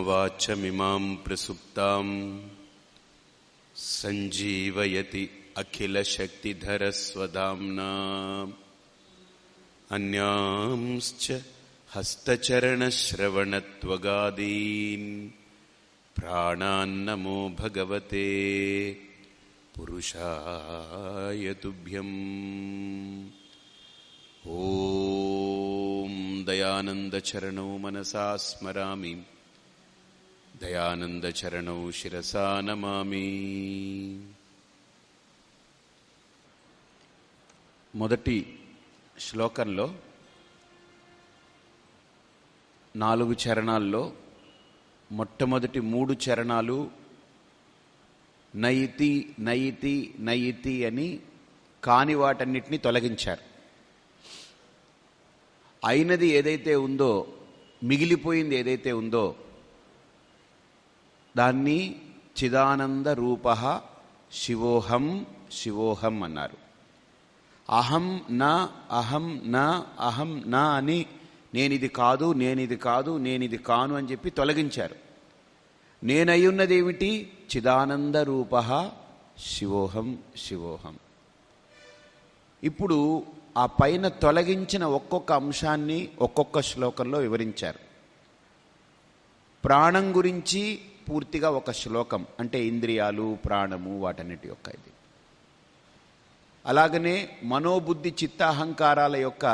मम वाचमिमाम् प्रसुप्ताम् सञ्जीवयति अखिलशक्तिधरस्वधाम्ना अन्यांश्च हस्तचरणश्रवणत्वगादीन् प्राणान्नमो भगवते पुरुषाय तुभ्यम् ॐ दयानन्दचरणौ मनसा स्मरामि दयानन्दचरणौ शिरसा नमामि మొదటి శ్లోకంలో నాలుగు చరణాల్లో మొట్టమొదటి మూడు చరణాలు నయితి నయితి నయితి అని కాని వాటన్నిటిని తొలగించారు అయినది ఏదైతే ఉందో మిగిలిపోయింది ఏదైతే ఉందో దాన్ని చిదానంద రూప శివోహం శివోహం అన్నారు. అహం నా అహం నా అహం నా అని నేనిది కాదు నేనిది కాదు నేనిది కాను అని చెప్పి తొలగించారు. నేనయ్యున్నదేమిటి చిదానంద రూప శివోహం శివోహం. ఇప్పుడు ఆ పైన తొలగించిన ఒక్కొక్క అంశాన్ని ఒక్కొక్క శ్లోకంలో వివరించారు. ప్రాణం గురించి పూర్తిగా ఒక శ్లోకం అంటే ఇంద్రియాలు ప్రాణము వాటన్నిటి యొక్క ఇది. అలాగనే మనోబుద్ధి చిత్తాహంకారాల యొక్క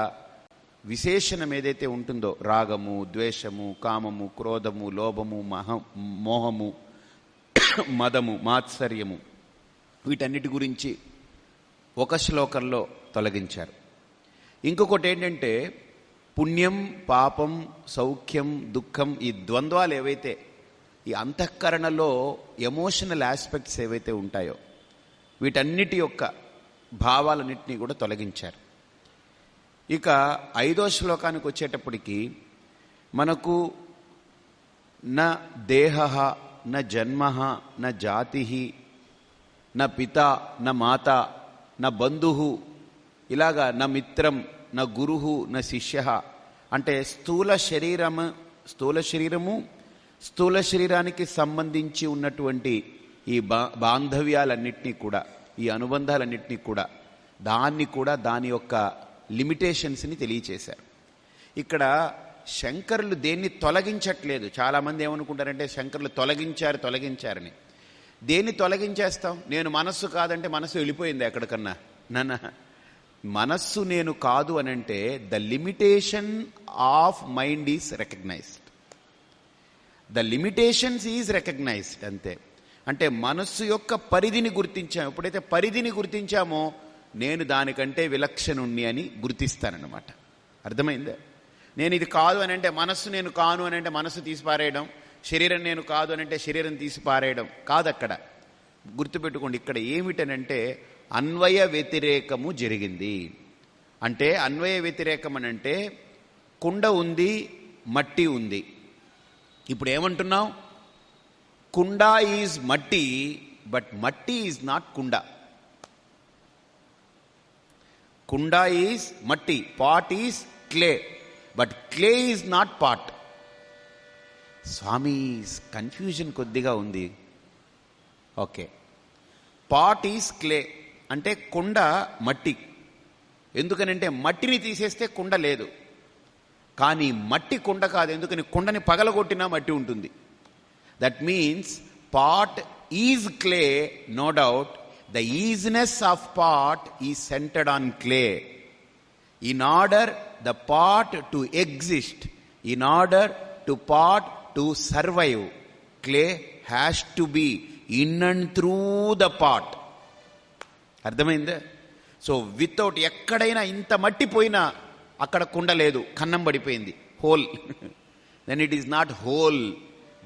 విశేషణం ఏదైతే ఉంటుందో రాగము ద్వేషము కామము క్రోధము లోభము మహ మోహము మదము మాత్సర్యము వీటన్నిటి గురించి ఒక శ్లోకంలో తొలగించారు. ఇంకొకటి ఏంటంటే పుణ్యం పాపం సౌఖ్యం దుఃఖం ఈ ద్వంద్వాలు ఏవైతే ఈ అంతఃకరణలో ఎమోషనల్ ఆస్పెక్ట్స్ ఏవైతే ఉంటాయో వీటన్నిటి యొక్క భావాలన్నింటినీ కూడా తొలగించారు. ఇక ఐదో శ్లోకానికి వచ్చేటప్పటికి మనకు నా దేహ నా జన్మ నా జాతి నా పిత నా మాత నా బంధు ఇలాగా నా మిత్రం నా గురు నా శిష్య అంటే స్థూల శరీరము స్థూల శరీరము స్థూల శరీరానికి సంబంధించి ఉన్నటువంటి ఈ బా బాంధవ్యాలన్నింటినీ కూడా ఈ అనుబంధాలన్నింటినీ కూడా దాన్ని కూడా దాని యొక్క లిమిటేషన్స్ని తెలియచేశారు. ఇక్కడ శంకరులు దేన్ని తొలగించట్లేదు. చాలామంది ఏమనుకుంటారంటే శంకరులు తొలగించారు తొలగించారని. దేన్ని తొలగించేస్తాం? నేను మనస్సు కాదంటే మనస్సు వెళ్ళిపోయింది ఎక్కడికన్నా. నన్న మనస్సు నేను కాదు అనంటే the limitation of mind is recognised. The limitations is recognised అంతే. అంటే మనస్సు యొక్క పరిధిని గుర్తించాము. ఎప్పుడైతే పరిధిని గుర్తించామో నేను దానికంటే విలక్షణుణ్ణి అని గుర్తిస్తానన్నమాట. అర్థమైందా? నేను ఇది కాదు అని అంటే మనస్సు నేను కాను అని అంటే మనస్సు తీసిపారేయడం శరీరం నేను కాదు అని అంటే శరీరం తీసిపారేయడం కాదు అక్కడ గుర్తుపెట్టుకోండి ఇక్కడ ఏమిటనంటే అన్వయ వ్యతిరేకము జరిగింది. అంటే అన్వయ వ్యతిరేకం అని అంటే కుండ ఉంది మట్టి ఉంది. ఇప్పుడు ఏమంటున్నావు కుండా ఈజ్ మట్టి బట్ మట్టి ఈజ్ నాట్ కుండ. కుండ ఈజ్ మట్టి pot is clay but clay is not pot. Swamy confusion కొద్దిగా ఉంది. ఓకే. పాట్ ఈజ్ క్లే అంటే కుండ మట్టి. ఎందుకనంటే మట్టిని తీసేస్తే కుండ లేదు. కానీ మట్టి కుండ కాదు ఎందుకని కుండని పగలగొట్టినా మట్టి ఉంటుంది. That means pot is clay no doubt the isness of pot is centered on clay in order the pot to exist in order to pot to survive clay has to be in and through the pot అర్థమైందా? So without ఎక్కడైనా ఇంత మట్టి పోయినా అక్కడ కుండ లేదు కన్నం పడిపోయింది. Hole. Then it is not hole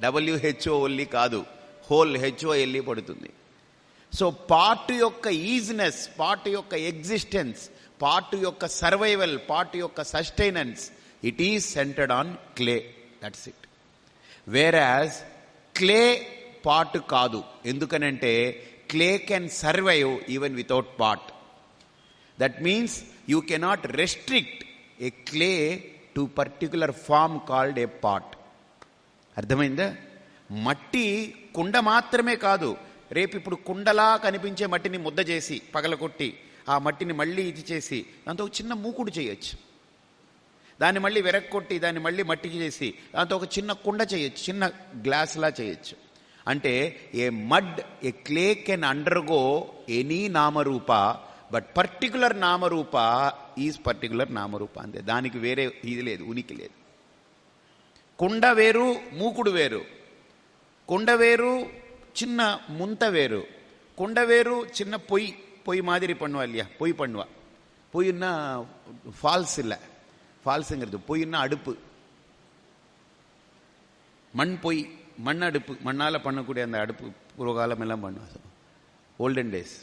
W H O ఒల్లి కాదు. హోల్ హెచ్ఓ ఎల్లి పడుతుంది. సో పార్ట్ యొక్క ఈజినెస్ పార్ట్ యొక్క ఎగ్జిస్టెన్స్ పార్ట్ యొక్క సర్వైవల్ పార్ట్ యొక్క sustenance it is centered on clay that's it whereas clay part కాదు. ఎందుకనంటే clay can survive even without part that means you cannot restrict a clay to particular form called a pot అర్థమైందా? మట్టి కుండ మాత్రమే కాదు రేపు ఇప్పుడు కుండలా కనిపించే మట్టిని ముద్ద చేసి పగలగొట్టి ఆ మట్టిని మళ్ళీ ఇది చేసి దాంతో ఒక చిన్న మూకుడు చేయొచ్చు. దాన్ని మళ్ళీ వెరక్కొట్టి దాన్ని మళ్ళీ మట్టికి చేసి దాంతో ఒక చిన్న కుండ చేయొచ్చు చిన్న గ్లాస్లా చేయొచ్చు. అంటే a mud a clay can undergo any నామరూప బట్ పర్టికులర్ నామరూప ఈజ్ పర్టికులర్ నామరూప అంతే దానికి వేరే ఇది లేదు ఉనికి లేదు కుండ వేరు మూకుడు వేరు కుండ వేరు చిన్న ముంత వేరు కుండ వేరు చిన్న పొయ్యి పొయ్యి మాదిరి பண்ணுவா இல்லையா பொய் பண்ணுவா பொய்னா ஃபால்ஸ் இல்லை ஃபால்ஸுங்கிறது பொய்னா அடுப்பு மண் பொய் மண் அடுப்பு மண்ணால் பண்ணக்கூடிய அந்த அடுப்பு పూర్వకాలం எல்லாம் பண்ணுவா ఓల్డెన్ డేస్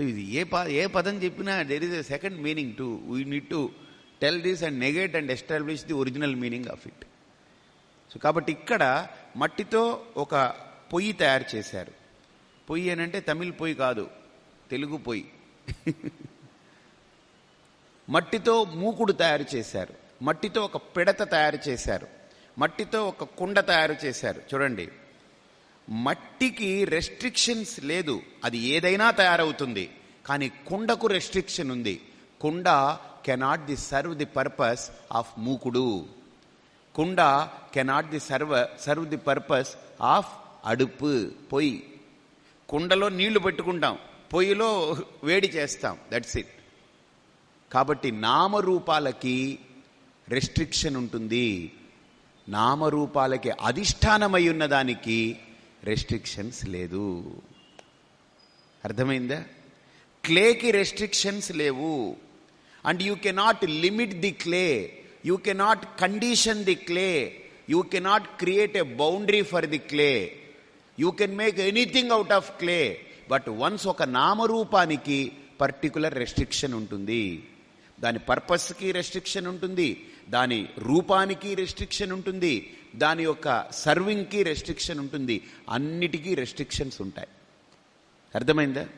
ఇది ఏ ప ఏ పదం చెప్పినా there is a second meaning to we need to tell this and negate and establish the original meaning of it so కాబట్టి ఇక్కడ మట్టితో ఒక పొయ్యి తయారు చేశారు. పొయ్యి అనంటే తమిళ్ పొయ్యి కాదు తెలుగు పొయ్యి. మట్టితో మూకుడు తయారు చేశారు. మట్టితో ఒక పిడత తయారు చేశారు. మట్టితో ఒక కుండ తయారు చేశారు. చూడండి. మట్టికి రెస్ట్రిక్షన్స్ లేదు. అది ఏదైనా తయారవుతుంది. కానీ కుండకు రెస్ట్రిక్షన్ ఉంది. కుండ cannot the serve the purpose of మూకుడు. కుండ cannot the serve serve the purpose of అడుపు పొయ్యి. కుండలో నీళ్ళు పెట్టుకుంటాం. పొయ్యిలో వేడి చేస్తాం. దట్స్ ఇట్ కాబట్టి నామరూపాలకి రెస్ట్రిక్షన్ ఉంటుంది. నామరూపాలకి అధిష్టానమై ఉన్నదానికి రెస్ట్రిక్షన్స్ లేదు. అర్థమైందా? క్లేకి రెస్ట్రిక్షన్స్ లేవు. And you cannot limit the clay. You cannot condition the clay. You cannot create a boundary for the clay. You can make anything out of clay. But once ఒక నామరూపానికి particular restriction ఉంటుంది. దాని పర్పస్కి restriction ఉంటుంది. దాని రూపానికి restriction ఉంటుంది. దాని యొక్క సర్వింగ్కి రెస్ట్రిక్షన్ ఉంటుంది. అన్నిటికీ రెస్ట్రిక్షన్స్ ఉంటాయి. అర్థమైందా?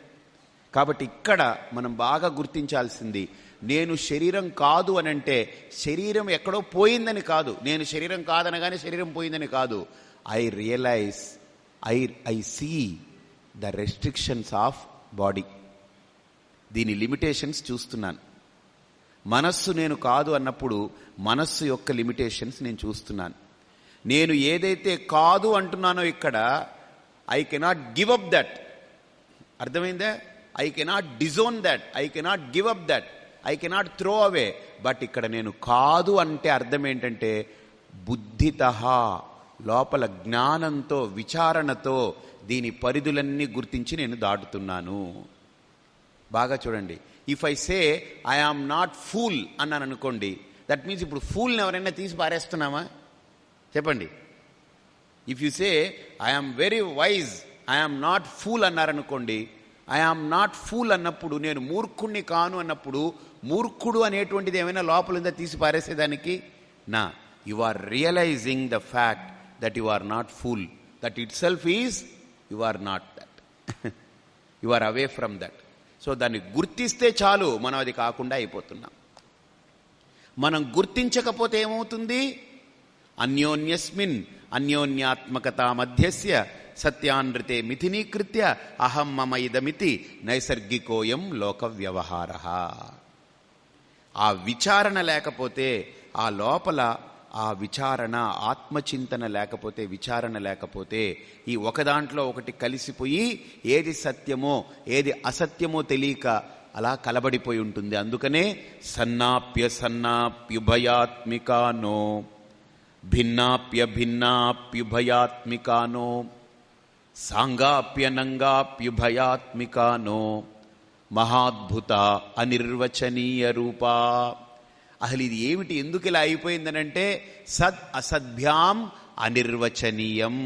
కాబట్టి ఇక్కడ మనం బాగా గుర్తించాల్సింది నేను శరీరం కాదు అని అంటే శరీరం ఎక్కడో పోయిందని కాదు. నేను శరీరం కాదనగానే శరీరం పోయిందని కాదు. I realize I I see the restrictions of body దీని లిమిటేషన్స్ చూస్తున్నాను. మనస్సు నేను కాదు అన్నప్పుడు మనస్సు యొక్క లిమిటేషన్స్ నేను చూస్తున్నాను. నేను ఏదైతే కాదు అంటున్నానో ఇక్కడ I cannot give up that అర్థమైందే? I cannot disown that I cannot give up that I cannot throw away but ఇక్కడ నేను కాదు అంటే అర్థం ఏంటంటే బుద్ధిత లోపల జ్ఞానంతో విచారణతో దీని పరిధులన్నీ గుర్తించి నేను దాటుతున్నాను. బాగా చూడండి. If I say I am not fool అన్నాను అనుకోండి దట్ మీన్స్ ఇప్పుడు ఫూల్ని ఎవరైనా తీసి పారేస్తున్నామా? చెప్పండి. If you say I very wise I not fool అన్నారనుకోండి ఐ నాట్ ఫూల్ అన్నప్పుడు నేను మూర్ఖుణ్ణి కాను అన్నప్పుడు మూర్ఖుడు అనేటువంటిది ఏమైనా లోపల ఉందా తీసి పారేసేదానికి? నా. You are realizing the fact that you are not fool that itself is you are not that you are away from that so దాన్ని గుర్తిస్తే చాలు. మనం అది కాకుండా అయిపోతున్నాం. మనం గుర్తించకపోతే ఏమవుతుంది? అన్యోన్యస్మిన్ అన్యోన్యాత్మకత మధ్యస్య సత్యానృతే మిథినీకృత్య అహం మమ ఇదమితి నైసర్గికోయం లోక వ్యవహార ఆ విచారణ లేకపోతే ఆ లోపల ఆ విచారణ ఆత్మచింతన లేకపోతే విచారణ లేకపోతే ఈ ఒకదాంట్లో ఒకటి కలిసిపోయి ఏది సత్యమో ఏది అసత్యమో తెలియక అలా కలబడిపోయి ఉంటుంది. అందుకనే సన్నాప్య సన్నాప్యుభయాత్మికానో భిన్నాప్యభిన్నాప్యుభయాత్మికానో సాంగాప్యనంగాప్యుభయాత్మికానో మహాద్భుత అనిర్వచనీయ రూపా అసలు ఇది ఏమిటి? ఎందుకు ఇలా అయిపోయిందనంటే సద్ అసద్భ్యాం అనిర్వచనీయం.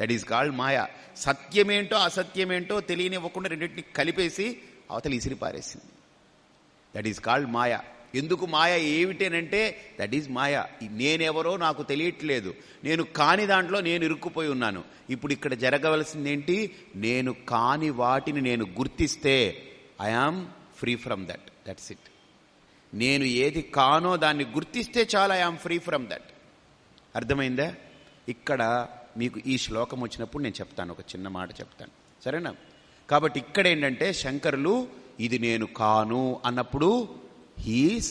That is called maya. సత్యమేంటో అసత్యమేంటో తెలియనివ్వకుండా రెండింటిని కలిపేసి అవతలి ఇసిరి పారేసింది దట్ ఈస్ కాల్డ్ మాయ. ఎందుకు మాయ ఏమిటేనంటే దట్ ఈజ్ మాయ. నేనెవరో నాకు తెలియట్లేదు. నేను కాని దాంట్లో నేను ఇరుక్కుపోయి ఉన్నాను. ఇప్పుడు ఇక్కడ జరగవలసింది ఏంటి నేను కాని వాటిని నేను గుర్తిస్తే I am free from that that's it నేను ఏది కానో దాన్ని గుర్తిస్తే చాలా ఐఆమ్ ఫ్రీ ఫ్రమ్ దట్ అర్థమైందా? ఇక్కడ మీకు ఈ శ్లోకం వచ్చినప్పుడు నేను చెప్తాను ఒక చిన్న మాట చెప్తాను. సరేనా? కాబట్టి ఇక్కడ ఏంటంటే శంకరులు ఇది నేను కాను అన్నప్పుడు హీఈస్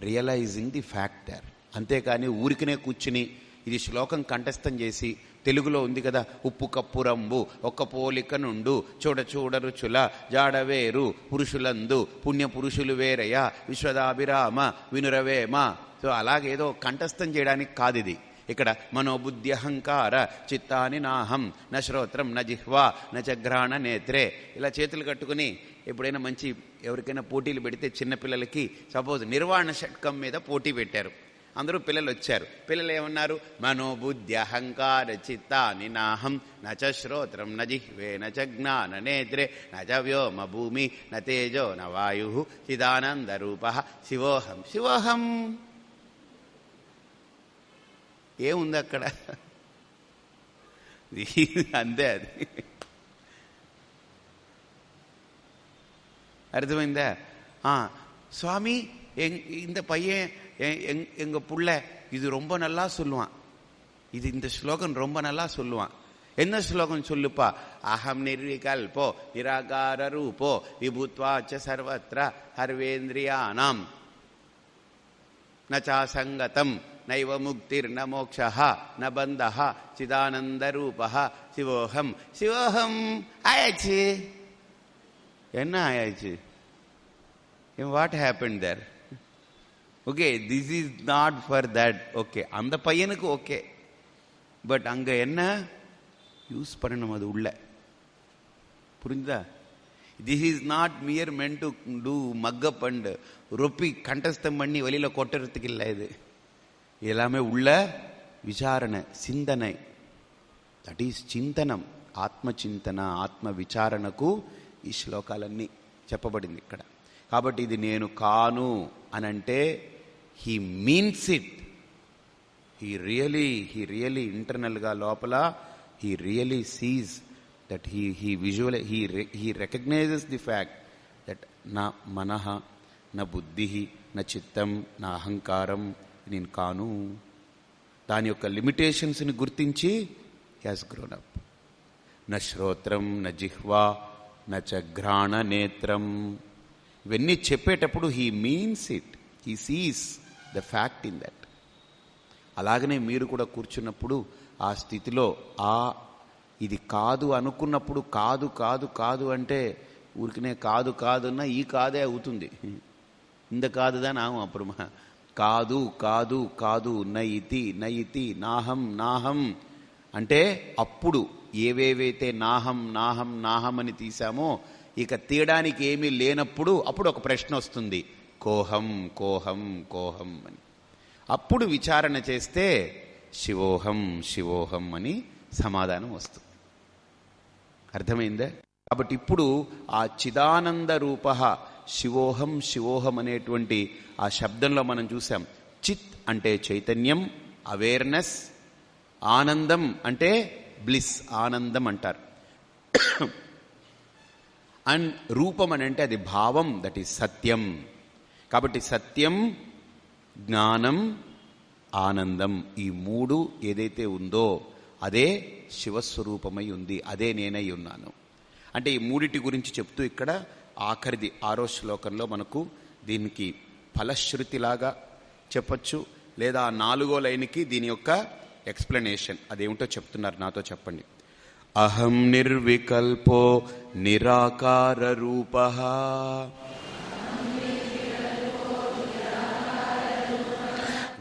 రియలైజింగ్ ది ఫ్యాక్టర్ అంతేకాని ఊరికనే కూర్చుని ఇది శ్లోకం కంఠస్థం చేసి తెలుగులో ఉంది కదా ఉప్పు కప్పు రంబు ఒక్క పోలిక నుండు చూడ చూడరుచుల జాడవేరు పురుషులందు పుణ్య పురుషులు వేరయ విశ్వదాభిరామ వినురవేమ. సో అలాగేదో కంఠస్థం చేయడానికి కాదు ఇది. ఇక్కడ మనోబుద్ధి అహంకార చిత్తాని నాహం న శ్రోత్రం న జిహ్వా న చఘ్రాణ నేత్రే. ఇలా చేతులు కట్టుకుని ఎప్పుడైనా మంచి ఎవరికైనా పోటీలు పెడితే చిన్నపిల్లలకి సపోజ్ నిర్వాణ షట్కం మీద పోటీ పెట్టారు. అందరూ పిల్లలు వచ్చారు. పిల్లలు ఏమన్నారు? మనోబుద్ధి అహంకార చిత్తాని నాహం నచ శ్రోత్రం న జిహ్వే నచ జ్ఞాన నేత్రే నచ వ్యోమ భూమి న తేజో న వాయు చిదానంద రూప శివోహం శివోహం. ఏముంది అక్కడ? అంతే అది. அர்த்தமைந்த ஆ சுவாமி எங் இந்த பையன் எங் எங்கள் புள்ள இது ரொம்ப நல்லா சொல்லுவான். இது இந்த ஸ்லோகன் ரொம்ப நல்லா சொல்லுவான். என்ன ஸ்லோகம் சொல்லுப்பா? அகம் நிர்விகல்போ நிராகார ரூபோ விபுத்வாச்ச சர்வத்திர ஹர்வேந்திரியானாம். நச்சாசங்கதம் நைவ முக்திர் ந மோக்ஷா ந பந்தா சிதானந்த ரூபா சிவோகம் சிவோகம் ஆயாச்சு. என்ன ஆயாச்சு? What happen there okay this is not for that okay அந்த பையனுக்கு ஓகே பட் அங்கே என்ன? யூஸ் பண்ணணும் அது உள்ள. புரிஞ்சுதா? This is not mere men to do mug up and ரொப்பி கண்டஸ்தம் பண்ணி வெளியில் கொட்டுறதுக்கு இல்லை இது. எல்லாமே உள்ள விசாரணை சிந்தனை. That is chintanam. ஆத்ம சிந்தனை ஆத்ம விசாரணைக்கும் ఈ శ్లోకాలన్నీ చెప్పబడింది ఇక్కడ. కాబట్టి ఇది నేను కాను అని అంటే he means it he really he really ఇంటర్నల్గా లోపల he really sees that he he visual he he recognizes the fact that నా మనః నా బుద్ధి నా చిత్తం నా అహంకారం నేను కాను. దాని యొక్క లిమిటేషన్స్ని గుర్తించి హ్యాస్ గ్రోన్ అప్ న శ్రోత్రం న జిహ్వా న నేత్రం. ఇవన్నీ చెప్పేటప్పుడు he means it. He sees the fact in that. అలాగనే మీరు కూడా కూర్చున్నప్పుడు ఆ స్థితిలో ఆ ఇది కాదు అనుకున్నప్పుడు కాదు కాదు కాదు అంటే ఊరికినే కాదు కాదున్నా ఈ కాదే అవుతుంది. ఇంత కాదుదా నాహం అప్పుడు కాదు కాదు కాదు నయితి నయితి నాహం నాహం. అంటే అప్పుడు ఏవేవైతే నాహం నాహం నాహం అని తీసామో ఇక తీయడానికి ఏమీ లేనప్పుడు అప్పుడు ఒక ప్రశ్న వస్తుంది. కోహం కోహం కోహం అని. అప్పుడు విచారణ చేస్తే శివోహం శివోహం అని సమాధానం వస్తుంది. అర్థమైందే? కాబట్టి ఇప్పుడు ఆ చిదానంద రూప శివోహం శివోహం అనేటువంటి ఆ శబ్దంలో మనం చూసాం చిత్ అంటే చైతన్యం అవేర్నెస్ ఆనందం అంటే బ్లిస్ ఆనందం అంటారు. అండ్ రూపం అని అంటే అది భావం దట్ ఈస్ సత్యం. కాబట్టి సత్యం జ్ఞానం ఆనందం ఈ మూడు ఏదైతే ఉందో అదే శివస్వరూపమై ఉంది అదే నేనై ఉన్నాను. అంటే ఈ మూడిటి గురించి చెప్తూ ఇక్కడ ఆఖరిది ఆరో శ్లోకంలో మనకు దీనికి ఫలశ్రుతిలాగా చెప్పచ్చు లేదా నాలుగో లైన్కి దీని యొక్క ఎక్స్ప్లెనేషన్. అదేమిటో చెప్తున్నారు నాతో చెప్పండి. అహం నిర్వికల్పో నిరాకార రూప.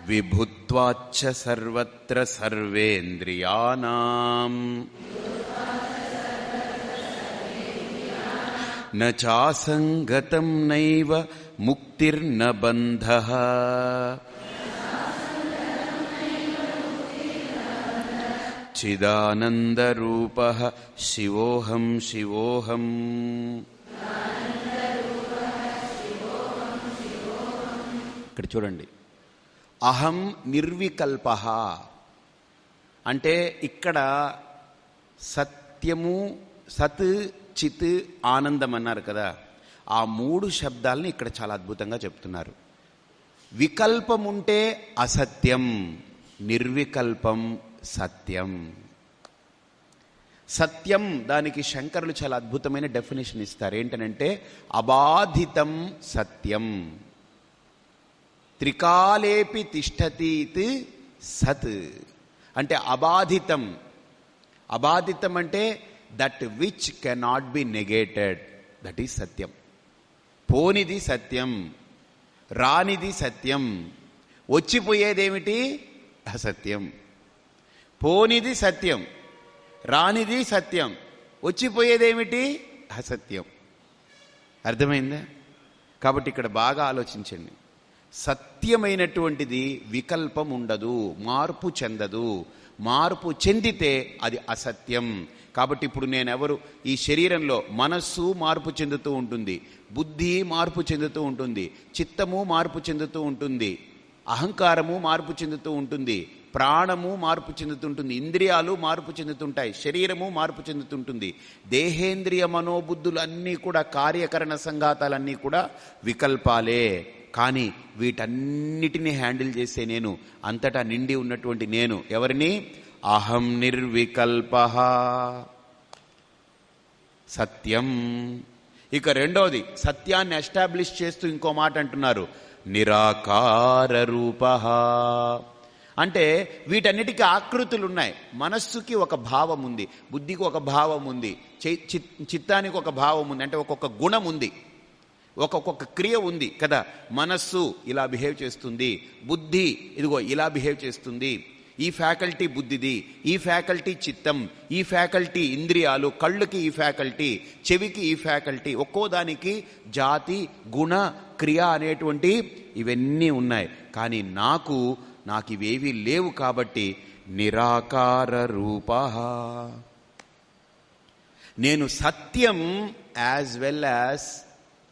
విభుత్వాచ్చ సర్వత్ర సర్వేంద్రియాణం నాసంగతం నైవ ముక్తిర్న బంధ. बन्धः చిదానందరూప శివోహం శివోహం ఇక్కడ చూడండి అహం నిర్వికల్ప అంటే ఇక్కడ సత్యము సత్ చిత్ ఆనందం అన్నారు కదా ఆ మూడు శబ్దాలని ఇక్కడ చాలా అద్భుతంగా చెప్తున్నారు వికల్పం ఉంటే అసత్యం నిర్వికల్పం సత్యం. సత్యం దానికి శంకరులు చాలా అద్భుతమైన డెఫినేషన్ ఇస్తారు. ఏంటనంటే అబాధితం సత్యం. త్రికాలేపి తిష్టతీత్ సత్. అంటే అబాధితం. అబాధితం అంటే that which cannot be negated that is satyam. పోనిది సత్యం. రానిది సత్యం. వచ్చిపోయేదేమిటి? అసత్యం. పోనిది సత్యం రానిది సత్యం వచ్చిపోయేదేమిటి? అసత్యం. అర్థమైందా? కాబట్టి ఇక్కడ బాగా ఆలోచించండి. సత్యమైనటువంటిది వికల్పం ఉండదు మార్పు చెందదు. మార్పు చెందితే అది అసత్యం. కాబట్టి ఇప్పుడు నేనెవరు? ఈ శరీరంలో మనస్సు మార్పు చెందుతూ ఉంటుంది బుద్ధి మార్పు చెందుతూ ఉంటుంది చిత్తము మార్పు చెందుతూ ఉంటుంది అహంకారము మార్పు చెందుతూ ఉంటుంది. ప్రాణము మార్పు చెందుతుంటుంది ఇంద్రియాలు మార్పు చెందుతుంటాయి శరీరము మార్పు చెందుతుంటుంది. దేహేంద్రియ మనోబుద్ధులు అన్నీ కూడా కార్యకరణ సంఘాతాలన్నీ కూడా వికల్పాలే. కానీ వీటన్నిటిని హ్యాండిల్ చేసే నేను అంతటా నిండి ఉన్నటువంటి నేను ఎవరిని? అహం నిర్వికల్ప. సత్యం. ఇక రెండవది సత్యాన్ని ఎస్టాబ్లిష్ చేస్తూ ఇంకో మాట అంటున్నారు నిరాకార రూప. అంటే వీటన్నిటికీ ఆకృతులు ఉన్నాయి మనస్సుకి ఒక భావం ఉంది బుద్ధికి ఒక భావం ఉంది చిత్తానికి ఒక భావం ఉంది అంటే ఒక్కొక్క గుణం ఉంది ఒక్కొక్క క్రియ ఉంది కదా. మనస్సు ఇలా బిహేవ్ చేస్తుంది బుద్ధి ఇదిగో ఇలా బిహేవ్ చేస్తుంది ఈ ఫ్యాకల్టీ బుద్ధిది ఈ ఫ్యాకల్టీ చిత్తం ఈ ఫ్యాకల్టీ ఇంద్రియాలు కళ్ళుకి ఈ ఫ్యాకల్టీ చెవికి ఈ ఫ్యాకల్టీ ఒక్కో దానికి జాతి గుణ క్రియ అనేటువంటి ఇవన్నీ ఉన్నాయి. కానీ నాకు నాకు ఇవేవీ లేవు కాబట్టి నిరాకార రూప. నేను సత్యం యాజ్ వెల్ యాజ్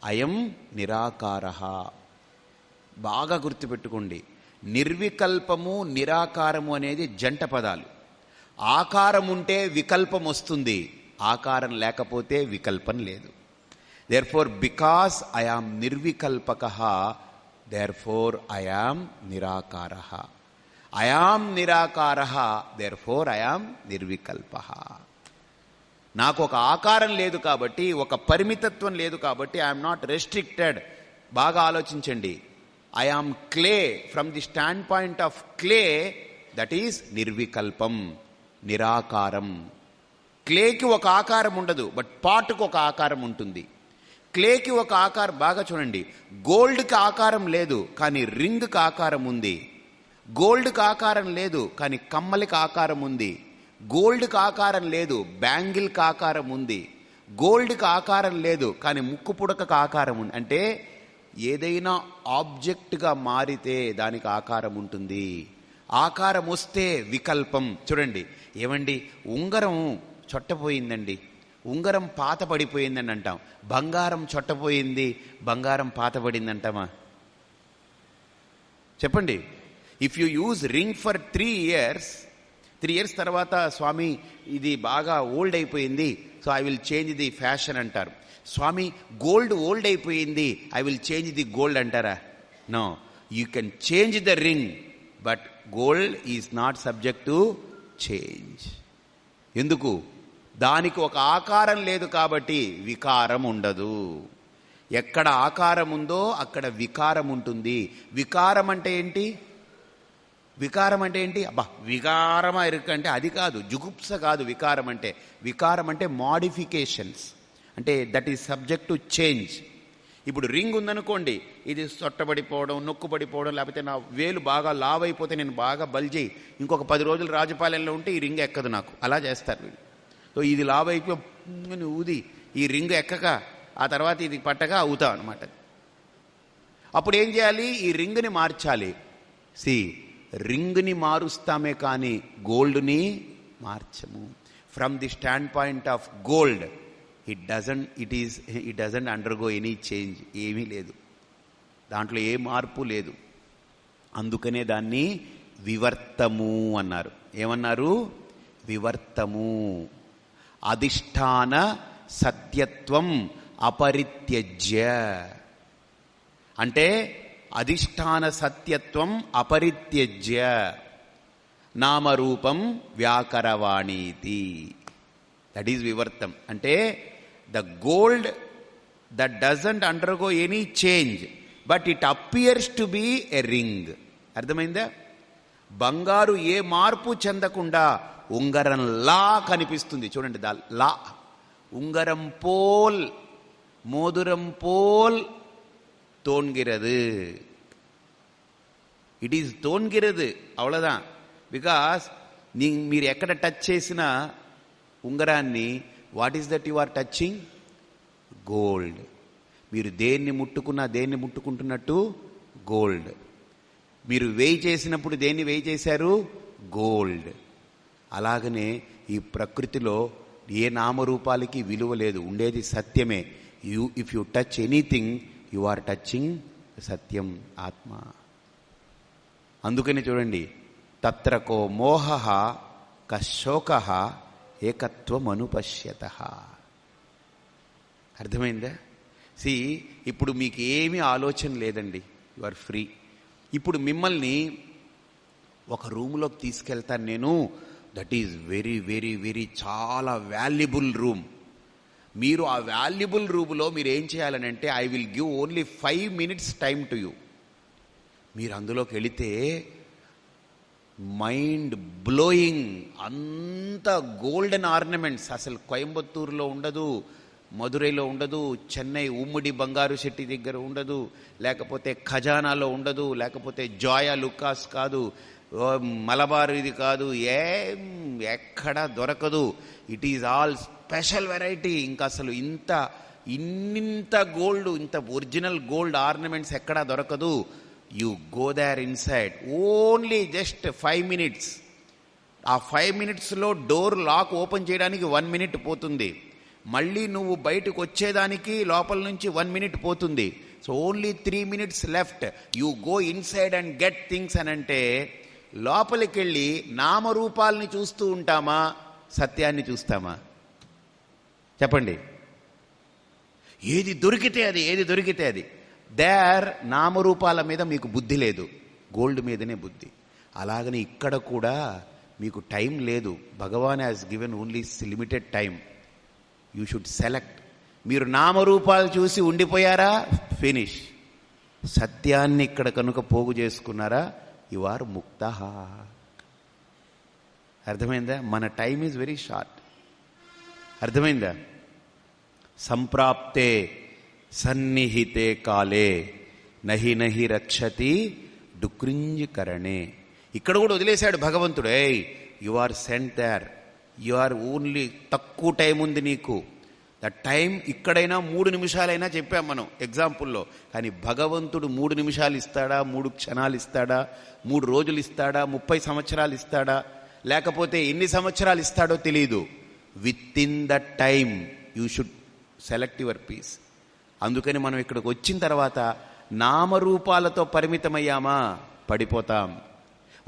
అయం నిరాకార. బాగా గుర్తుపెట్టుకోండి. నిర్వికల్పము నిరాకారము అనేది జంట పదాలు. ఆకారం ఉంటే వికల్పం వస్తుంది. ఆకారం లేకపోతే వికల్పం లేదు. దేర్ ఫోర్ బికాస్ ఐఆమ్ నిర్వికల్పక దేర్ ఫోర్ ఐఆమ్ నిరాకార అయాం నిరాకార దేర్ ఫోర్ అయాం నిర్వికల్ప నాకు ఒక ఆకారం లేదు కాబట్టి ఒక పరిమితత్వం లేదు కాబట్టి ఐఎమ్ నాట్ రెస్ట్రిక్టెడ్ బాగా ఆలోచించండి. I am clay from the standpoint of clay that is nirvikalpam నిరాకారం క్లేకి ఒక ఆకారం ఉండదు బట్ పాటుకు ఒక ఆకారం ఉంటుంది. క్లేకి ఒక ఆకారం బాగా చూడండి. గోల్డ్కి ఆకారం లేదు కానీ రింగ్కి ఆకారం ఉంది. గోల్డ్కి ఆకారం లేదు కానీ కమ్మలికి ఆకారం ఉంది. గోల్డ్కి ఆకారం లేదు బ్యాంగిల్కి ఆకారం ఉంది. గోల్డ్కి ఆకారం లేదు కానీ ముక్కు పుడకకు ఆకారం ఉంది. అంటే ఏదైనా ఆబ్జెక్ట్గా మారితే దానికి ఆకారం ఉంటుంది. ఆకారం వస్తే వికల్పం. చూడండి. ఏమండి? ఉంగరం చొట్టపోయిందండి. ఉంగరం పాత పడిపోయిందని అంటాం. బంగారం చొట్టపోయింది బంగారం పాత పడింది అంటామా చెప్పండి. If you use ring for three years three years తర్వాత స్వామి ఇది బాగా ఓల్డ్ అయిపోయింది so I will change the fashion అంటారు. స్వామి గోల్డ్ ఓల్డ్ అయిపోయింది I will change the gold అంటారా? No you can change the ring but gold is not subject to change ఎందుకు? దానికి ఒక ఆకారం లేదు కాబట్టి వికారం ఉండదు. ఎక్కడ ఆకారం ఉందో అక్కడ వికారం ఉంటుంది. వికారం అంటే ఏంటి? వికారం అంటే ఏంటి? అబ్బా వికారమా ఇరుకంటే అది కాదు జుగుప్స కాదు వికారం అంటే. వికారం అంటే మాడిఫికేషన్స్. అంటే that is subject to change. ఇప్పుడు రింగ్ ఉందనుకోండి ఇది సొట్టబడిపోవడం నొక్కుబడిపోవడం లేకపోతే నా వేలు బాగా లావ్ అయిపోతే నేను బాగా బల్జి. ఇంకొక పది రోజులు రాజపాలెంలో ఉంటే ఈ రింగ్ ఎక్కదు నాకు. అలా చేస్తారు వీళ్ళు. సో ఇది లావ్ ఊది. ఈ రింగ్ ఎక్కక ఆ తర్వాత ఇది పట్టగా అవుతా అనమాట అప్పుడు ఏం చేయాలి? ఈ రింగ్ని మార్చాలి. సి రింగ్ని మారుస్తామే కానీ గోల్డ్ని మార్చము. From the standpoint of gold it doesn't it is it doesn't undergo any change ఏమీ లేదు. దాంట్లో ఏ మార్పు లేదు. అందుకనే దాన్ని వివర్తము అన్నారు. ఏమన్నారు? వివర్తము. అధిష్టాన సత్యత్వం అపరిత్యజ్య. అంటే అధిష్టాన సత్యత్వం అపరిత్యజ్య. నామరూపం వ్యాకరవాణీతి. దట్ ఈజ్ వివర్తం. అంటే the gold that doesn't undergo any change but it appears to be a ring అర్థమైందా? బంగారు ఏ మార్పు చెందకుండా ఉంగరం లా కనిపిస్తుంది చూడండి దా లా ఉంగరం పోల్ మోదురం పోల్ தோன்கிறது ఇట్ ఈజ్ తోన్గిరదు అవలదా బికాస్ నీ మీరు ఎక్కడ టచ్ చేసిన ఉంగరాన్ని what is that you are touching gold మీరు దేన్ని ముట్టుకున్నా దేన్ని ముట్టుకుంటున్నట్టు గోల్డ్ మీరు వేయి చేసినప్పుడు దేన్ని వేయి చేశారు గోల్డ్ అలాగనే ఈ ప్రకృతిలో ఏ నామరూపాలకి విలువ లేదు. ఉండేది సత్యమే. You if you touch anything you are touching సత్యం ఆత్మ. అందుకని చూడండి తత్రకో మోహ కశోక ఏకత్వమనుపశ్యత. అర్థమైందా? సి ఇప్పుడు మీకు ఏమీ ఆలోచన లేదండి. యు ఆర్ ఫ్రీ ఇప్పుడు మిమ్మల్ని ఒక రూమ్లోకి తీసుకెళ్తాను నేను that is very very very చాలా వాల్యుబుల్ రూమ్ మీరు ఆ వాల్యుబుల్ రూమ్లో మీరు ఏం చేయాలనంటే I will give only five minutes time to you మీరు అందులోకి వెళితే మైండ్ బ్లోయింగ్ అంత గోల్డెన్ ఆర్నమెంట్స్ అసలు కోయంబత్తూరులో ఉండదు మధురైలో ఉండదు చెన్నై ఉమ్మడి బంగారు శెట్టి దగ్గర ఉండదు లేకపోతే ఖజానాలో ఉండదు లేకపోతే జోయా లుకాస్ కాదు. మలబార్ ఇది కాదు ఏం ఎక్కడ దొరకదు. It is all special variety ఇంకా అసలు ఇంత ఇన్నింత గోల్డ్ ఇంత ఒరిజినల్ గోల్డ్ ఆర్నమెంట్స్ ఎక్కడా దొరకదు. You go there inside only just five minutes ఆ ఫైవ్ మినిట్స్లో డోర్ లాక్ ఓపెన్ చేయడానికి వన్ మినిట్ పోతుంది. మళ్ళీ నువ్వు బయటకు వచ్చేదానికి లోపల నుంచి వన్ మినిట్ పోతుంది. So only three minutes left you go inside and get things అని అంటే లోపలికెళ్ళి నామరూపాలని చూస్తూ ఉంటామా? సత్యాన్ని చూస్తామా? చెప్పండి. ఏది దొరికితే అది ఏది దొరికితే అది. దేర్ నామరూపాల మీద మీకు బుద్ధి లేదు. గోల్డ్ మీదనే బుద్ధి. అలాగని ఇక్కడ కూడా మీకు టైం లేదు. Bhagavan has given only limited time. You should select. మీరు నామరూపాలు చూసి ఉండిపోయారా? ఫినిష్. సత్యాన్ని ఇక్కడ కనుక పోగు చేసుకున్నారా? యు ఆర్ ముక్త అర్థమైందా? మన టైం ఈజ్ వెరీ షార్ట్ అర్థమైందా? సంప్రాప్తే సన్నిహితే కాలే నహి నహి రక్షతి డుక్రింజికరణే ఇక్కడ కూడా వదిలేశాడు భగవంతుడు. ఏయ్ you are sent there you are only తక్కువ టైం ఉంది నీకు. ద టైం ఇక్కడైనా మూడు నిమిషాలైనా చెప్పాం మనం ఎగ్జాంపుల్లో. కానీ భగవంతుడు మూడు నిమిషాలు ఇస్తాడా? మూడు క్షణాలు ఇస్తాడా? మూడు రోజులు ఇస్తాడా? ముప్పై సంవత్సరాలు ఇస్తాడా? లేకపోతే ఎన్ని సంవత్సరాలు ఇస్తాడో తెలియదు within the time you should select your piece అందుకని మనం ఇక్కడికి వచ్చిన తర్వాత నామరూపాలతో పరిమితమయ్యామా? పడిపోతాం.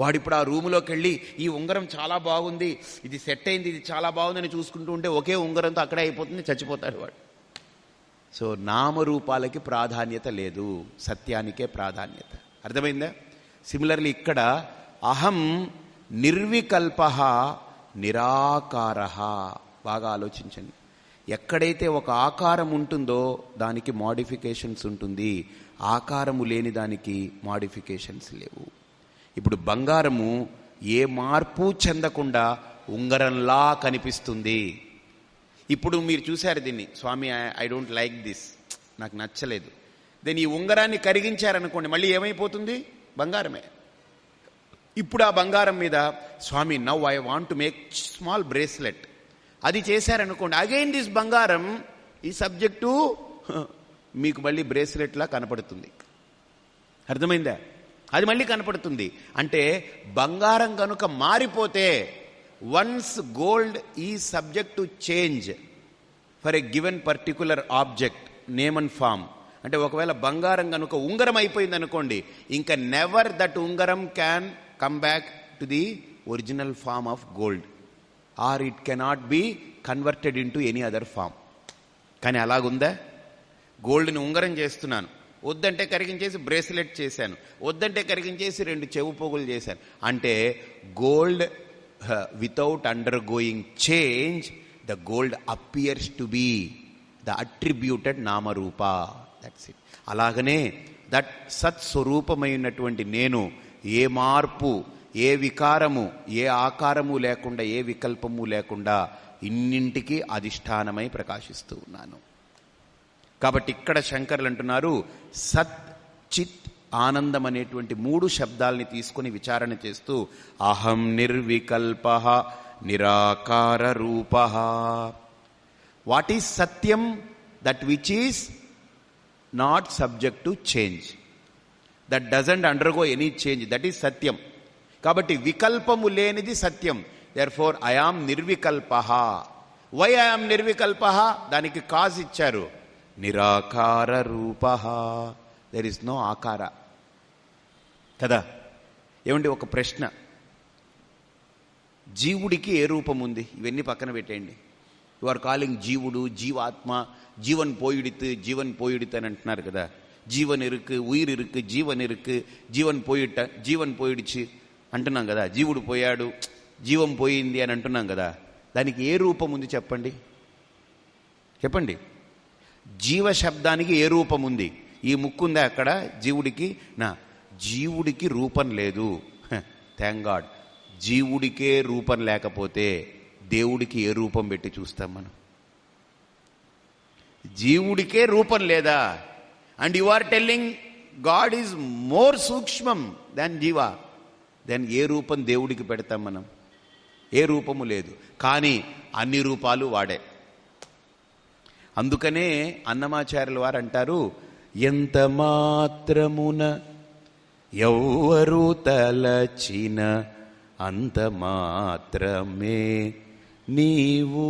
వాడిప్పుడు ఆ రూములోకి వెళ్ళి ఈ ఉంగరం చాలా బాగుంది ఇది సెట్ అయింది ఇది చాలా బాగుందని చూసుకుంటూ ఉంటే ఒకే ఉంగరంతో అక్కడే అయిపోతుంది చచ్చిపోతాడు వాడు. సో నామరూపాలకి ప్రాధాన్యత లేదు సత్యానికే ప్రాధాన్యత. అర్థమైందా? సిమిలర్లీ ఇక్కడ అహం నిర్వికల్ప నిరాకార. బాగా ఆలోచించండి. ఎక్కడైతే ఒక ఆకారం ఉంటుందో దానికి మాడిఫికేషన్స్ ఉంటుంది. ఆకారము లేని దానికి మాడిఫికేషన్స్ లేవు. ఇప్పుడు బంగారము ఏ మార్పు చెందకుండా ఉంగరంలా కనిపిస్తుంది. ఇప్పుడు మీరు చూశారు దీన్ని. Swami I don't like this నాకు నచ్చలేదు. దెన్ ఈ ఉంగరాన్ని కరిగించారనుకోండి మళ్ళీ ఏమైపోతుంది? బంగారమే. ఇప్పుడు ఆ బంగారం మీద swami now I want to make small bracelet అది చేశారనుకోండి అగైన్ దిస్ బంగారం ఈ సబ్జెక్టు మీకు మళ్ళీ బ్రేస్లెట్లా కనపడుతుంది. అర్థమైందా? అది మళ్ళీ కనపడుతుంది. అంటే బంగారం కనుక మారిపోతే once gold is subject to change for a given particular object name and form అంటే ఒకవేళ బంగారం కనుక ఉంగరం అయిపోయింది అనుకోండి ఇంకా నెవర్ దట్ ఉంగరం can come back to the original form of gold or it cannot be converted in any other form కానీ అలాగుందా? గోల్డ్ని ఉంగరం చేస్తున్నాను. వద్దంటే కరిగించేసి బ్రేస్లెట్ చేశాను. వద్దంటే కరిగించేసి రెండు చెవు పోగులు చేశాను. అంటే gold without undergoing change the gold appears to be the attributed నామరూప. దట్స్ ఇట్ అలాగనే దట్ సత్స్వరూపమైనటువంటి నేను ఏ మార్పు ఏ వికారము ఏ ఆకారము లేకుండా ఏ వికల్పము లేకుండా ఇన్నింటికి అధిష్టానమై ప్రకాశిస్తూ ఉన్నాను. కాబట్టి ఇక్కడ శంకర్లు అంటున్నారు సత్ చిత్ ఆనందం అనేటువంటి మూడు శబ్దాల్ని తీసుకుని విచారణ చేస్తూ అహం నిర్వికల్ప నిరాకార రూప. What is satyam that which is not subject to change that doesn't undergo any change that is satyam కాబట్టి వికల్పము లేనిది సత్యం. Therefore I am nirvikalpa. Why I am nirvikalpa? దానికి కాజ్ ఇచ్చారు. నిరాకార రూప దెర్ ఇస్ నో ఆకార. కదా? ఏమండి ఒక ప్రశ్న? జీవుడికి ఏ రూపం ఉంది? ఇవన్నీ పక్కన పెట్టేయండి. యు ఆర్ కాలింగ్ జీవుడు జీవాత్మ జీవన్ పోయిడిత్ జీవన్ పోయిడితు అని అంటున్నారు కదా? జీవన్ ఇరుకు ఉయిర్ ఇరుకు జీవన్ ఇరుకు జీవన్ పోయిట జీవన్ పోయిడిచి అంటున్నాం కదా? జీవుడు పోయాడు జీవం పోయింది అని అంటున్నాం కదా? దానికి ఏ రూపం ఉంది చెప్పండి? చెప్పండి. జీవ శబ్దానికి ఏ రూపం ఉంది? ఈ ముక్కు ఉందా అక్కడ? జీవుడికి? నా. జీవుడికి రూపం లేదు. థ్యాంక్ గాడ్ జీవుడికే రూపం లేకపోతే దేవుడికి ఏ రూపం పెట్టి చూస్తాం మనం? జీవుడికే రూపం లేదా? And you are telling God is more సూక్ష్మం దాన్ జీవా. దాని ఏ రూపం దేవుడికి పెడతాం మనం? ఏ రూపము లేదు. కానీ అన్ని రూపాలు వాడే. అందుకనే అన్నమాచార్యుల వారు అంటారు ఎంత మాత్రమున ఎవ్వరు తలచిన అంత మాత్రమే నీవు.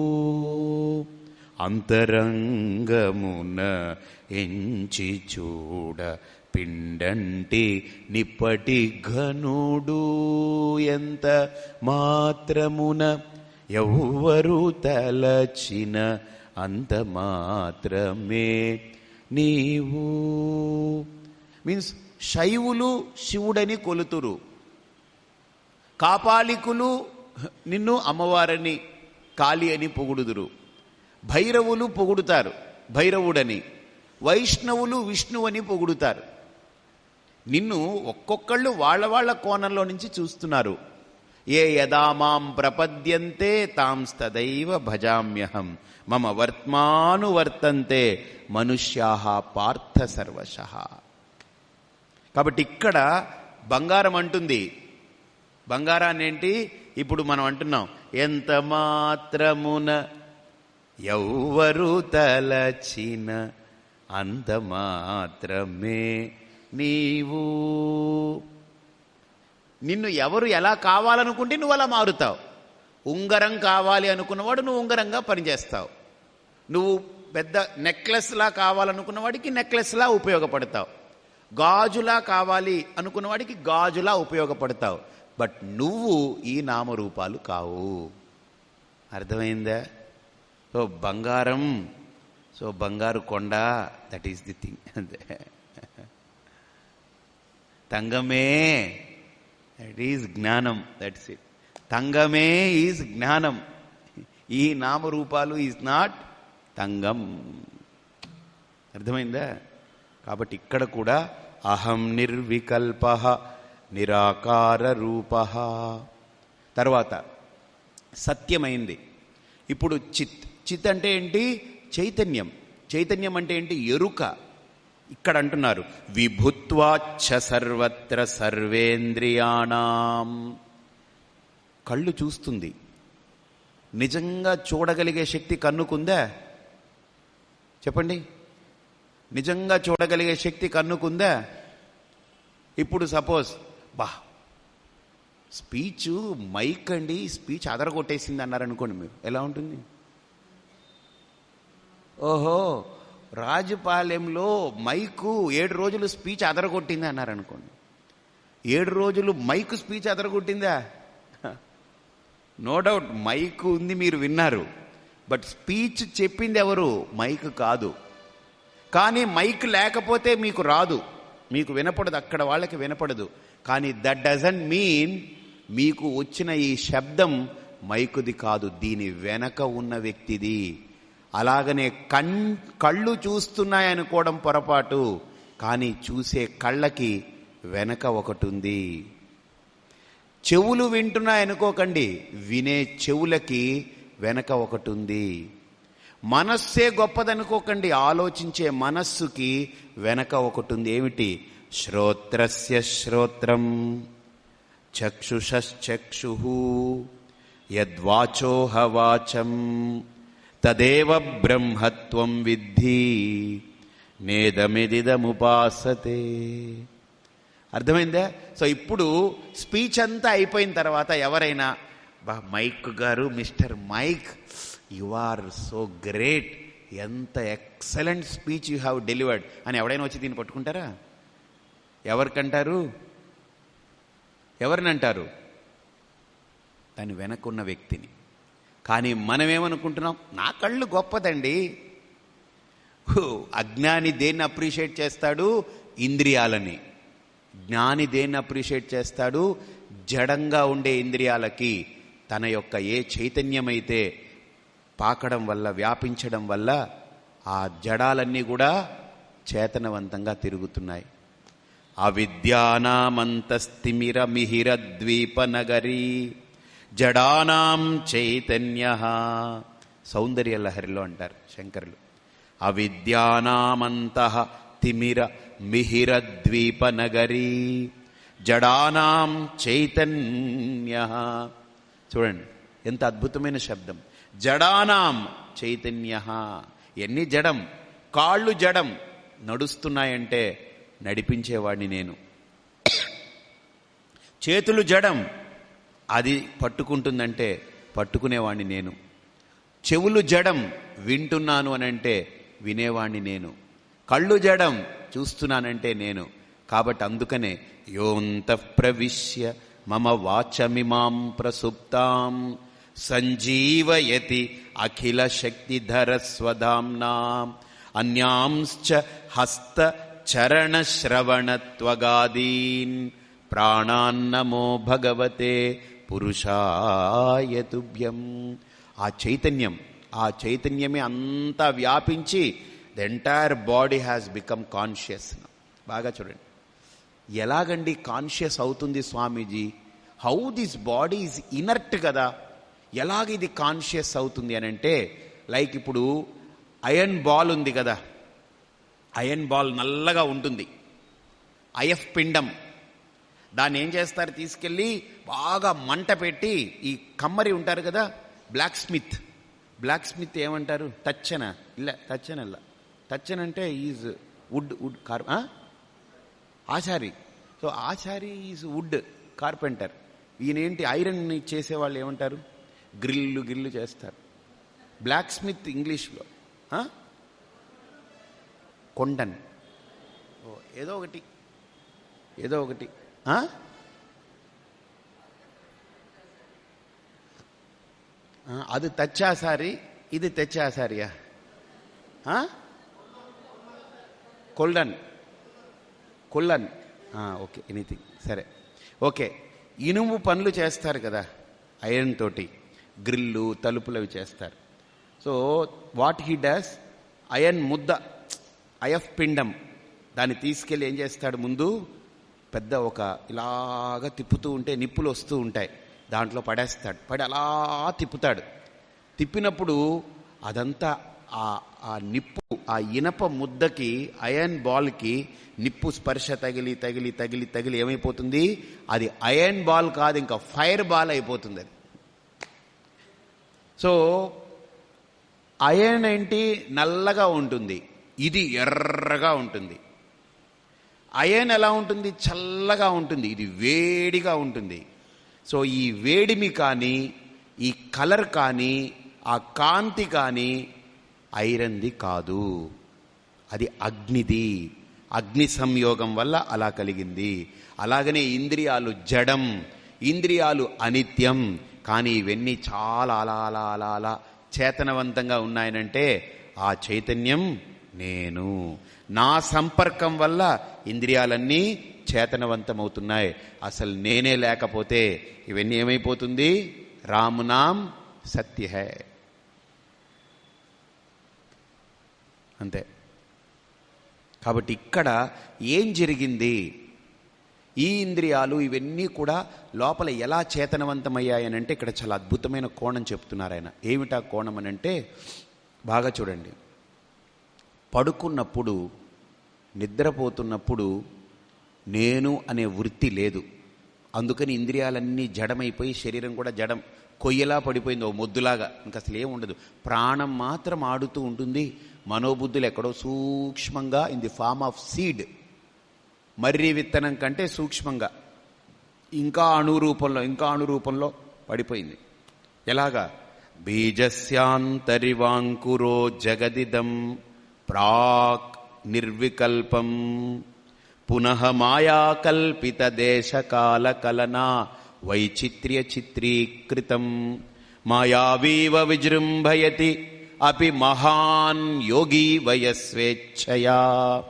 అంతరంగమున ఎంచి చూడ పిండంటి నిప్పటి ఘనుడు ఎంత మాత్రమున ఎవ్వరు తలచిన అంత మాత్రమే నీవు. మీన్స్ శైవులు శివుడని కొలుతురు. కాపాలికులు నిన్ను అమ్మవారని కాళి అని పొగుడుదురు. భైరవులు పొగుడుతారు భైరవుడని. వైష్ణవులు విష్ణువని పొగుడుతారు. నిన్ను ఒక్కొక్కళ్ళు వాళ్ళ వాళ్ళ కోణంలో నుంచి చూస్తున్నారు. ఏ యదా మాం ప్రపద్యంతే తాంస్తదైవ భజామ్యహం. మమ వర్త్మానువర్తంతే మనుష్యా పార్థ సర్వశ. కాబట్టి ఇక్కడ బంగారం అంటుంది. బంగారాన్ని ఏంటి ఇప్పుడు మనం అంటున్నాం. ఎంత మాత్రమున ఎవ్వరు తలచిన అంత మాత్రమే నీవు. నిన్ను ఎవరు ఎలా కావాలనుకుంటే నువ్వు అలా మారుతావు. ఉంగరం కావాలి అనుకున్నవాడు నువ్వు ఉంగరంగా పనిచేస్తావు. నువ్వు పెద్ద నెక్లెస్లా కావాలనుకున్నవాడికి నెక్లెస్లా ఉపయోగపడతావు. గాజులా కావాలి అనుకున్నవాడికి గాజులా ఉపయోగపడతావు. బట్ నువ్వు ఈ నామరూపాలు కావు. అర్థమైందా? సో బంగారం సో బంగారు కొండ దట్ ఈస్ ది థింగ్ అంతే. తంగమే దట్ ఈస్ జ్ఞానం దట్స్ ఇట్ తంగమే ఈజ్ జ్ఞానం. ఈ నామరూపాలు ఈజ్ నాట్ తంగం. అర్థమైందా? కాబట్టి ఇక్కడ కూడా అహం నిర్వికల్ప నిరాకార రూప. తర్వాత సత్యమైంది. ఇప్పుడు చిత్. చిత్ అంటే ఏంటి? చైతన్యం. చైతన్యం అంటే ఏంటి? ఎరుక. ఇక్కడ అంటున్నారు విభుత్వాచ్చ సర్వత్ర సర్వేంద్రియాణం. కళ్ళు చూస్తుంది. నిజంగా చూడగలిగే శక్తి కన్నుకుందా? చెప్పండి. నిజంగా చూడగలిగే శక్తి కన్నుకుందా? ఇప్పుడు సపోజ్ బా స్పీచ్ మైక్ అండి స్పీచ్ అదరగొట్టేసింది అన్నారనుకోండి మీరు ఎలా ఉంటుంది? ఓహో రాజపాలెంలో మైకు ఏడు రోజులు స్పీచ్ అదరగొట్టింది అన్నారనుకోండి ఏడు రోజులు మైకు స్పీచ్ అదరగొట్టిందా? నో డౌట్ మైక్ ఉంది మీరు విన్నారు. బట్ స్పీచ్ చెప్పింది ఎవరు? మైక్ కాదు. కానీ మైక్ లేకపోతే మీకు రాదు. మీకు వినపడదు అక్కడ వాళ్ళకి వినపడదు. కానీ దట్ డజంట్ మీన్ మీకు వచ్చిన ఈ శబ్దం మైకుది కాదు. దీని వెనక ఉన్న వ్యక్తిది. అలాగనే కన్ కళ్ళు చూస్తున్నాయనుకోవడం పొరపాటు. కానీ చూసే కళ్ళకి వెనక ఒకటి ఉంది చెవులు వింటున్నాయనుకోకండి వినే చెవులకి వెనక ఒకటి ఉంది మనస్సే గొప్పదనుకోకండి. ఆలోచించే మనస్సుకి వెనక ఒకటి ఉంది ఏమిటి? శ్రోత్రస్య శ్రోత్రం. చక్షుషక్షు యద్వాచోహవాచం తదేవ బ్రహ్మత్వం విద్ధి. నేదమిదిదముపాసతే అర్థమైందా? సో ఇప్పుడు స్పీచ్ అంతా అయిపోయిన తర్వాత ఎవరైనా బా మైక్ గారు mister mike you are so great. ఎంత excellent speech you have delivered. అని ఎవడైనా వచ్చి దీన్ని పట్టుకుంటారా? ఎవరికంటారు? ఎవరిని అంటారు దాని వెనకున్న వ్యక్తిని. కానీ మనమేమనుకుంటున్నాం? నా కళ్ళు గొప్పదండి. అజ్ఞాని దేన్ని అప్రిషియేట్ చేస్తాడు? ఇంద్రియాలని. జ్ఞాని దేన్ని అప్రిషియేట్ చేస్తాడు? జడంగా ఉండే ఇంద్రియాలకి తన యొక్క ఏ చైతన్యమైతే పాకడం వల్ల వ్యాపించడం వల్ల ఆ జడాలన్నీ కూడా చేతనవంతంగా తిరుగుతున్నాయి. అవిద్యానామంతస్తిమిర మిహిర ద్వీప నగరీ జడానాం చైతన్య. సౌందర్య లహరిలో అంటారు శంకరులు. అవిద్యానామంత తిమిర మిహిర జడానాం చైతన్య. చూడండి ఎంత అద్భుతమైన శబ్దం. జడానాం చైతన్య. ఎన్ని జడం కాళ్ళు జడం నడుస్తున్నాయంటే నడిపించేవాడిని నేను. చేతులు జడం అది పట్టుకుంటుందంటే పట్టుకునేవాణ్ణి నేను. చెవులు జడం వింటున్నాను అనంటే వినేవాణ్ణి నేను. కళ్ళు జడం చూస్తున్నానంటే నేను. కాబట్టి అందుకనే యోంత ప్రవిశ్య మమ వాచమిమాం ప్రసుప్తాం సంజీవయతి అఖిల శక్తిధర స్వధాంనా అన్యాంశ్చ హస్త చరణశ్రవణత్వగాదీన్ ప్రాణాన్నమో భగవతే పురుషాయతుభ్యం ఆ చైతన్యం ఆ చైతన్యమే అంతా వ్యాపించి the entire body has become conscious బాగా చూడండి. ఎలాగండి కాన్షియస్ అవుతుంది Swamiji? How this body is inert కదా? ఎలాగ ఇది కాన్షియస్ అవుతుంది అని అంటే లైక్ ఇప్పుడు అయన్ బాల్ ఉంది కదా? అయన్ బాల్ నల్లగా ఉంటుంది. అయఫ్ పిండం. దాన్ని ఏం చేస్తారు? తీసుకెళ్ళి బాగా మంట పెట్టి ఈ కమ్మరి ఉంటారు కదా? బ్లాక్ స్మిత్ బ్లాక్ స్మిత్ ఏమంటారు? తచ్చన? ఇల్ల తచ్చన ఇల్ల తచ్చన అంటే is wood wood car achari. So achari is wood carpenter. ఈయనేంటి iron చేసేవాళ్ళు ఏమంటారు? గ్రిల్లు గిల్లు చేస్తారు. బ్లాక్ స్మిత్ ఇంగ్లీష్లో. కొండన్. ఏదో ఒకటి. ఏదో ఒకటి. అది తచ్చాసారి ఇది తెచ్చాసారియా? కొల్లన్ కొల్డన్. కొల్లన్ ఓకే ఎనీథింగ్. సరే. ఓకే ఇనుము పనులు చేస్తారు కదా ఐరన్ తోటి. గ్రిల్లు తలుపులు అవి చేస్తారు. So what he does? Iron ముద్ద అయఫ్ పిండం. దాన్ని తీసుకెళ్ళి ఏం చేస్తాడు ముందు? పెద్ద ఒక ఇలాగా తిప్పుతూ ఉంటే నిప్పులు వస్తూ ఉంటాయి. దాంట్లో పడేస్తాడు. పడి అలా తిప్పుతాడు. తిప్పినప్పుడు అదంతా ఆ ఆ నిప్పు ఆ ఇనప ముద్దకి అయన్ బాల్కి నిప్పు స్పర్శ తగిలి తగిలి తగిలి తగిలి ఏమైపోతుంది? అది అయన్ బాల్ కాదు ఇంకా ఫైర్ బాల్ అయిపోతుంది అది. సో అయన్ ఏంటి? నల్లగా ఉంటుంది. ఇది ఎర్రగా ఉంటుంది. అయన్ ఎలా ఉంటుంది? చల్లగా ఉంటుంది. ఇది వేడిగా ఉంటుంది. సో ఈ వేడిమి కానీ ఈ కలర్ కానీ ఆ కాంతి కానీ ఐరన్ది కాదు. అది అగ్నిది. అగ్ని సంయోగం వల్ల అలా కలిగింది. అలాగనే ఇంద్రియాలు జడం ఇంద్రియాలు అనిత్యం. కానీ ఇవన్నీ చాలా అలా అలా అలా అలా చేతనవంతంగా ఉన్నాయనంటే ఆ చైతన్యం నేను. నా సంపర్కం వల్ల ఇంద్రియాలన్నీ చేతనవంతమవుతున్నాయి. అసలు నేనే లేకపోతే ఇవన్నీ ఏమైపోతుంది? రామునాం సత్య హై అంతే. కాబట్టి ఇక్కడ ఏం జరిగింది? ఈ ఇంద్రియాలు ఇవన్నీ కూడా లోపల ఎలా చేతనవంతమయ్యాయనంటే ఇక్కడ చాలా అద్భుతమైన కోణం చెప్తున్నారు ఆయన. ఏమిటా కోణం అని అంటే బాగా చూడండి. పడుకున్నప్పుడు నిద్రపోతున్నప్పుడు నేను అనే వృత్తి లేదు. అందుకని ఇంద్రియాలన్నీ జడమైపోయి శరీరం కూడా జడం కొయ్యలా పడిపోయింది ఓ మొద్దులాగా. ఇంకా అసలు ఏం ఉండదు. ప్రాణం మాత్రం ఆడుతూ ఉంటుంది. మనోబుద్ధులు ఎక్కడో సూక్ష్మంగా in the form of seed మర్రి విత్తనం కంటే సూక్ష్మంగా. ఇంకా అణురూపంలో ఇంకా అణురూపంలో పడిపోయింది. ఎలాగా? బీజస్యాంతరివాంకురో జగదిదం ప్రాక్ నిర్వికల్పం. పునః మాయాకల్పిత దేశకాల కలనా వైచిత్ర్య చిత్రీకృతం మాయావీవ విజృంభయతి అపి మహాన్ యోగి వయస్వేచ్ఛయా.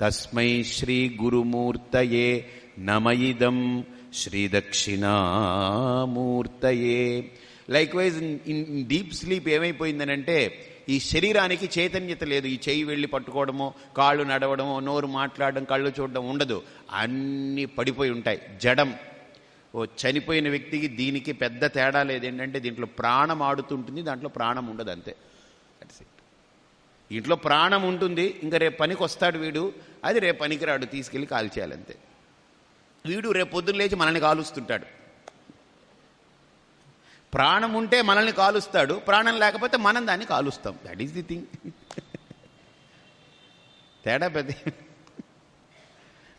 తస్మై శ్రీ గురుమూర్తయే నమయిదం శ్రీ దక్షిణామూర్తయే likewise in deep sleep ఏమైపోయిందనంటే ఈ శరీరానికి చైతన్యత లేదు. ఈ చెయ్యి వెళ్ళి పట్టుకోవడమో కాళ్ళు నడవడమో నోరు మాట్లాడడం కళ్ళు చూడడం ఉండదు. అన్నీ పడిపోయి ఉంటాయి. జడం. ఓ చనిపోయిన వ్యక్తికి దీనికి పెద్ద తేడా లేదేంటంటే దీంట్లో ప్రాణం ఆడుతుంటుంది దాంట్లో ప్రాణం ఉండదు అంతే. ఇంట్లో ప్రాణం ఉంటుంది ఇంకా రేపు పనికి వస్తాడు వీడు అది రేపు పనికిరాడు తీసుకెళ్ళి కాల్చేయాలంతే వీడు రేపు పొద్దున్న లేచి మనల్ని కాలుస్తుంటాడు. ప్రాణం ఉంటే మనల్ని కాలుస్తాడు ప్రాణం లేకపోతే మనం దాన్ని కాలుస్తాం. దట్ ఈస్ ది థింగ్ తేడా పెద్ద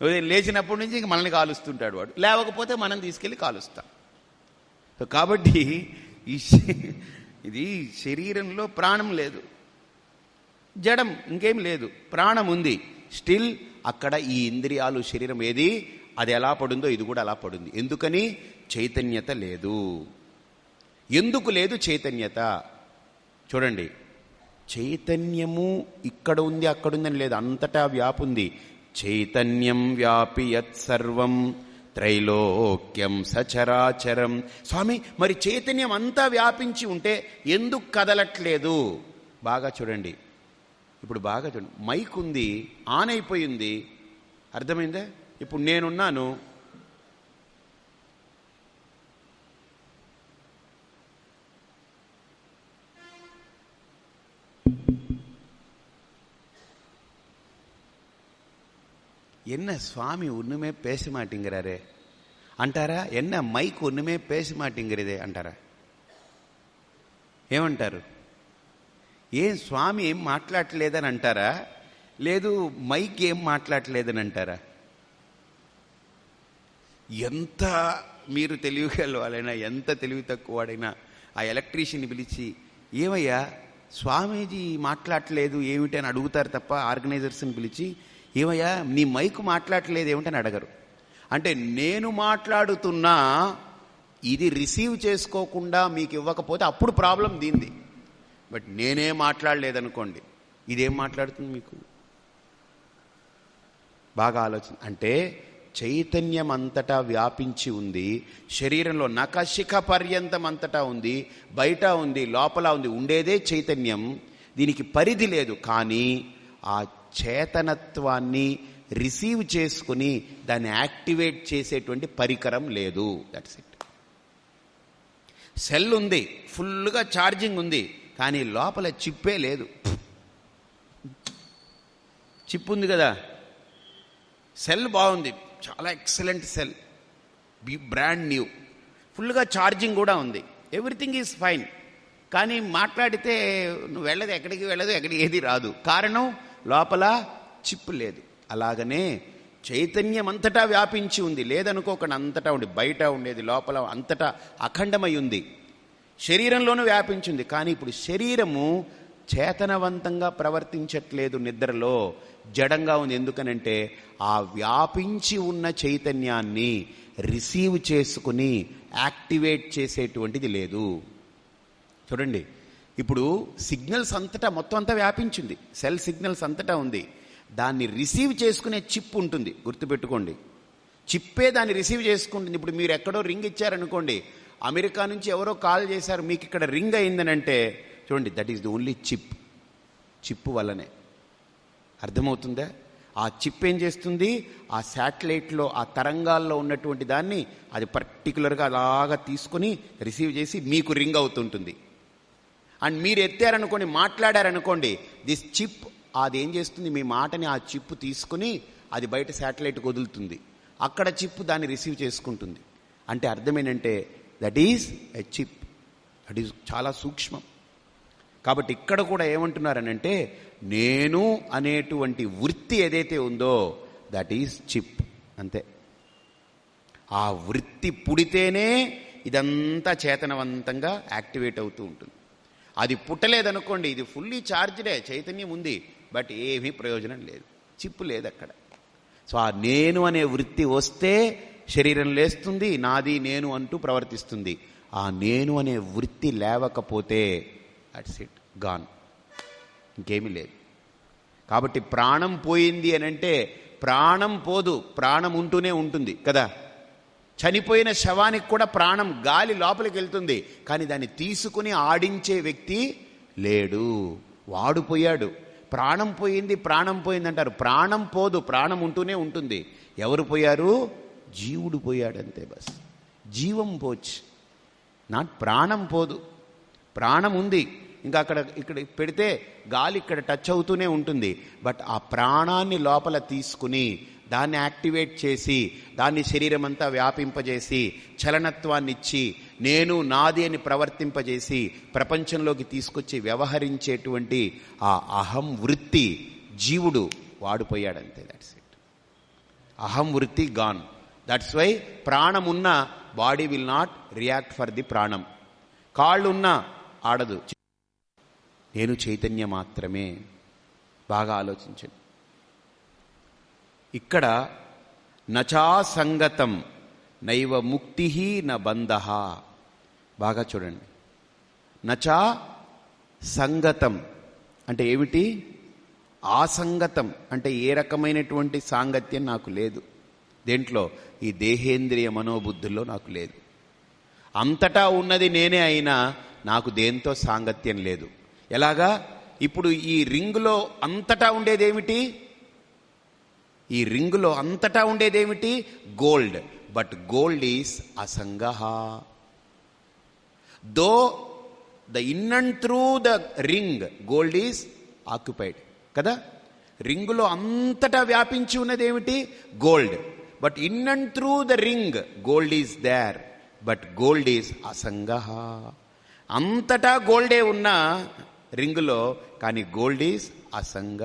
ఉదయం లేచినప్పటి నుంచి ఇంక మనల్ని కాలుస్తుంటాడు వాడు. లేవకపోతే మనం తీసుకెళ్ళి కాలుస్తాం. సో కాబట్టి ఈ ఇది శరీరంలో ప్రాణం లేదు. జడం ఇంకేం లేదు. ప్రాణం ఉంది. స్టిల్ అక్కడ ఈ ఇంద్రియాలు శరీరం ఏది? అది ఎలా పడుందో ఇది కూడా అలా పడుంది. ఎందుకని? చైతన్యత లేదు. ఎందుకు లేదు చైతన్యత? చూడండి. చైతన్యము ఇక్కడ ఉంది అక్కడ ఉందని లేదు. అంతటా వ్యాపుంది చైతన్యం వ్యాపి యత్సర్వం. త్రైలోక్యం సచరాచరం. స్వామి మరి చైతన్యం అంతా వ్యాపించి ఉంటే ఎందుకు కదలట్లేదు? బాగా చూడండి. ఇప్పుడు బాగా చూడండి. మైక్ ఉంది ఆన్ అయిపోయింది. అర్థమైందా? ఇప్పుడు నేనున్నాను என்ன சுவாமி ஒண்ணுமே பேச மாட்டேங்கிறாரே అంటారా ఎన్న మైక్ ఒన్నుమే పేసి మాటింగరిదే అంటారా ఏమంటారు ఏం స్వామి ఏం మాట్లాడలేదని అంటారా లేదు మైక్ ఏం మాట్లాడలేదని అంటారా ఎంత మీరు తెలివిగలవాలైనా ఎంత తెలివి తక్కువ వాడైనా ఆ ఎలక్ట్రీషియన్ పిలిచి ఏమయ్యా స్వామీజీ మాట్లాడలేదు ఏమిటి అని అడుగుతారు తప్ప ఆర్గనైజర్స్ని పిలిచి ఏమయ్యా నీ మైక్ మాట్లాడలేదు ఏమిటని అడగరు. అంటే నేను మాట్లాడుతున్నా ఇది రిసీవ్ చేసుకోకుండా మీకు ఇవ్వకపోతే అప్పుడు ప్రాబ్లం దీంది బట్ నేనే మాట్లాడలేదనుకోండి ఇదేం మాట్లాడుతుంది మీకు? బాగా ఆలోచన. అంటే చైతన్యం అంతటా వ్యాపించి ఉంది శరీరంలో నకశిఖ పర్యంతం అంతటా ఉంది బయట ఉంది లోపల ఉంది ఉండేదే చైతన్యం దీనికి పరిధి లేదు. కానీ ఆ చేతనత్వాన్ని రిసీవ్ చేసుకుని దాన్ని యాక్టివేట్ చేసేటువంటి పరికరం లేదు. దట్స్ ఇట్ సెల్ ఉంది ఫుల్గా ఛార్జింగ్ ఉంది కానీ లోపల చిప్పే లేదు. చిప్ ఉంది కదా. సెల్ బాగుంది చాలా ఎక్సలెంట్ సెల్. Brand new. ఫుల్గా ఛార్జింగ్ కూడా ఉంది. ఎవ్రీథింగ్ ఈజ్ ఫైన్ కానీ మాట్లాడితే నువ్వు వెళ్ళదు ఎక్కడికి వెళ్ళదు ఎక్కడికి ఏది రాదు. కారణం లోపల చిప్ లేదు. అలాగనే చైతన్యం అంతటా వ్యాపించి ఉంది. లేదనుకోకుండా అంతటా ఉండి బయట ఉండేది లోపల అంతటా అఖండమై ఉంది. శరీరంలోనూ వ్యాపించింది కానీ ఇప్పుడు శరీరము చేతనవంతంగా ప్రవర్తించట్లేదు నిద్రలో. జడంగా ఉంది. ఎందుకనంటే ఆ వ్యాపించి ఉన్న చైతన్యాన్ని రిసీవ్ చేసుకుని యాక్టివేట్ చేసేటువంటిది లేదు. చూడండి. ఇప్పుడు సిగ్నల్స్ అంతటా మొత్తం అంతా వ్యాపించింది. సెల్ సిగ్నల్స్ అంతటా ఉంది. దాన్ని రిసీవ్ చేసుకునే చిప్ ఉంటుంది. గుర్తుపెట్టుకోండి. చిప్పే దాన్ని రిసీవ్ చేసుకుంటుంది. ఇప్పుడు మీరు ఎక్కడో రింగ్ ఇచ్చారనుకోండి అమెరికా నుంచి ఎవరో కాల్ చేశారు మీకు ఇక్కడ రింగ్ అయిందని అంటే చూడండి that is the only chip chip వల్లనే. అర్థమవుతుందా? ఆ చిప్ ఏం చేస్తుంది? ఆ శాటిలైట్లో ఆ తరంగాల్లో ఉన్నటువంటి దాన్ని అది పర్టికులర్గా అలాగా తీసుకొని రిసీవ్ చేసి మీకు రింగ్ అవుతుంటుంది. అండ్ మీరు ఎత్తారనుకోండి మాట్లాడారనుకోండి దిస్ చిప్ అది ఏం చేస్తుంది? మీ మాటని ఆ చిప్ తీసుకుని అది బయట శాటిలైట్కి వదులుతుంది. అక్కడ చిప్ దాన్ని రిసీవ్ చేసుకుంటుంది. అంటే అర్థం ఏంటంటే that is a chip that is చాలా సూక్ష్మం. కాబట్టి ఇక్కడ కూడా ఏమంటున్నారనంటే నేను అనేటువంటి వృత్తి ఏదైతే ఉందో దట్ ఈజ్ చిప్ అంతే. ఆ వృత్తి పుడితేనే ఇదంతా చేతనవంతంగా యాక్టివేట్ అవుతూ ఉంటుంది. అది పుట్టలేదనుకోండి ఇది ఫుల్లీ ఛార్జ్డే చైతన్యం ఉంది బట్ ఏమీ ప్రయోజనం లేదు. చిప్పు లేదు అక్కడ సో ఆ నేను అనే వృత్తి వస్తే శరీరం లేస్తుంది నాది నేను అంటూ ప్రవర్తిస్తుంది. ఆ నేను అనే వృత్తి లేవకపోతే అట్స్ ఇట్ గాన్ ఇంకేమీ లేదు. కాబట్టి ప్రాణం పోయింది అని అంటే ప్రాణం పోదు ప్రాణం ఉంటూనే ఉంటుంది కదా? చనిపోయిన శవానికి కూడా ప్రాణం గాలి లోపలికి వెళ్తుంది. కానీ దాన్ని తీసుకుని ఆడించే వ్యక్తి లేడు. వాడు పోయాడు. ప్రాణం పోయింది ప్రాణం పోయింది అంటారు ప్రాణం పోదు ప్రాణం ఉంటూనే ఉంటుంది. ఎవరు పోయారు? జీవుడు పోయాడు అంతే బస్. జీవం పోచ్ నాట్ ప్రాణం పోదు. ప్రాణం ఉంది. ఇంకా అక్కడ ఇక్కడ పెడితే గాలి ఇక్కడ టచ్ అవుతూనే ఉంటుంది. బట్ ఆ ప్రాణాన్ని లోపల తీసుకుని దాన్ని యాక్టివేట్ చేసి దాన్ని శరీరం అంతా వ్యాపింపజేసి చలనత్వాన్ని ఇచ్చి నేను నాది అని ప్రవర్తింపజేసి ప్రపంచంలోకి తీసుకొచ్చి వ్యవహరించేటువంటి ఆ అహం వృత్తి జీవుడు వాడిపోయాడంతే. దాట్స్ ఇట్ అహం వృత్తి గాన్ దట్స్ వై ప్రాణం ఉన్న body will not react for the ప్రాణం. కాళ్ళు ఉన్న ఆడదు. నేను చైతన్య మాత్రమే. బాగా ఆలోచించండి. ఇక్కడ నచా సంగతం నైవ ముక్తి న బంధ. బాగా చూడండి. నచా సంగతం అంటే ఏమిటి? ఆసంగతం అంటే ఏ రకమైనటువంటి సాంగత్యం నాకు లేదు. దేంట్లో? ఈ దేహేంద్రియ మనోబుద్ధుల్లో నాకు లేదు. అంతటా ఉన్నది నేనే అయినా నాకు దేంతో సాంగత్యం లేదు. ఎలాగా? ఇప్పుడు ఈ రింగ్లో అంతటా ఉండేదేమిటి? ఈ రింగులో అంతటా ఉండేదేమిటి? Gold. But gold is అసంగ though the in and through the ring gold is occupied కదా? రింగులో అంతటా వ్యాపించి ఉన్నదేమిటి? Gold but in and through the ring gold is there but gold is అసంగ అంతటా గోల్డే ఉన్న రింగులో కానీ గోల్డ్ ఈజ్ అసంగ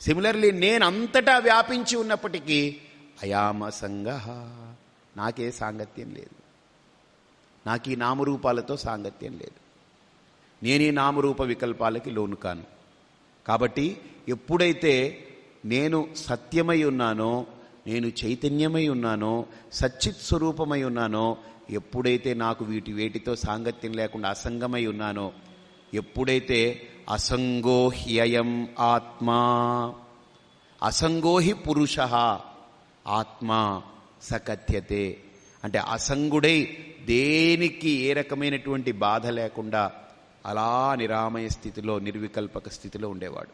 సిమిలర్లీ నేను అంతటా వ్యాపించి ఉన్నప్పటికీ అయామసంగ నాకే సాంగత్యం లేదు. నాకు ఈ నామరూపాలతో సాంగత్యం లేదు. నేను ఈ నామరూప వికల్పాలకి లోను కాను. కాబట్టి ఎప్పుడైతే నేను సత్యమై ఉన్నానో నేను చైతన్యమై ఉన్నానో సచ్చిత్ స్వరూపమై ఉన్నానో ఎప్పుడైతే నాకు వీటి వేటితో సాంగత్యం లేకుండా అసంగమై ఉన్నానో ఎప్పుడైతే అసంగో హ్యయం ఆత్మా. అసంగోహి పురుష ఆత్మా సకథ్యతే. అంటే అసంగుడై దేనికి ఏ రకమైనటువంటి బాధ లేకుండా అలా నిరామయ స్థితిలో నిర్వికల్పక స్థితిలో ఉండేవాడు.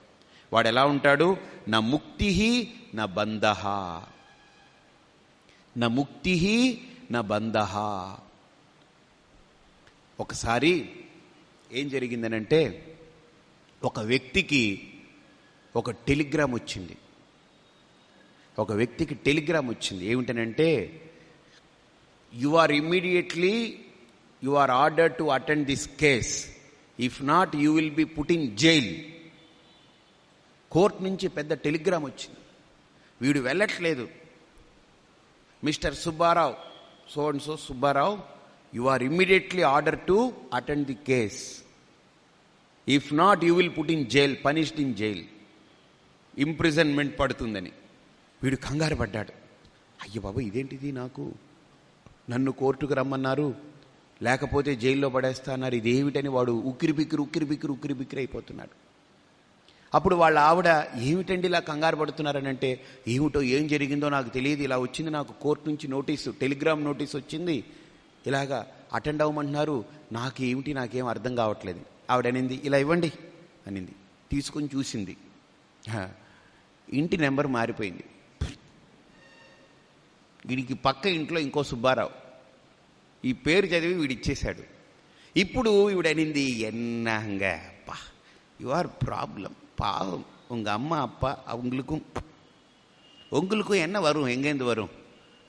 వాడు ఎలా ఉంటాడు? నా ముక్తి నా బంధ. నా ముక్తి నా బంధ. ఒకసారి ఏం జరిగిందనంటే ఒక వ్యక్తికి ఒక టెలిగ్రామ్ వచ్చింది. ఒక వ్యక్తికి టెలిగ్రామ్ వచ్చింది. ఏమిటనంటే you are immediately you are order to attend this case if not you will be put in jail court నుంచి పెద్ద టెలిగ్రామ్ వచ్చింది. వీడు వెళ్ళట్లేదు. Mister Subbarao so and so Subbarao you are immediately order to attend the case if not you will put in jail punished in jail imprisonment పడుతుందని. వీడు కంగారు పడ్డాడు. అయ్య బాబు ఇదేంటిది నాకు? నన్ను కోర్టుకు రమ్మన్నారు. లేకపోతే జైల్లో పడేస్తా అన్నారు ఇదేమిటని వాడు ఉక్కిరి బిక్కిరి ఉక్కిరి బిక్కిరి ఉక్కిరి బిక్కిరి అయిపోతున్నాడు. అప్పుడు వాళ్ళ ఆవిడ ఏమిటండి ఇలా కంగారు పడుతున్నారని అంటే ఏమిటో ఏం జరిగిందో నాకు తెలియదు. ఇలా వచ్చింది నాకు కోర్టు నుంచి నోటీసు టెలిగ్రామ్ నోటీస్ వచ్చింది. ఇలాగా అటెండ్ అవ్వమంటున్నారు. నాకు ఏమిటి నాకేం అర్థం కావట్లేదు. ఆవిడ అనింది ఇలా ఇవ్వండి అనింది తీసుకొని చూసింది హ, ఇంటి నెంబర్ మారిపోయింది వీడికి పక్క ఇంట్లో ఇంకో సుబ్బారావు ఈ పేరు చదివి వీడు ఇచ్చేశాడు ఇప్పుడు ఇవిడనింది ఎన్నాంగ அப்பா யூ ஆர் ப்ராப்ளம் பாவம் உங்க அம்மா அப்பா அவங்களுக்கும் உங்களுக்கும் என்ன வரும் எங்கேருந்து வரும்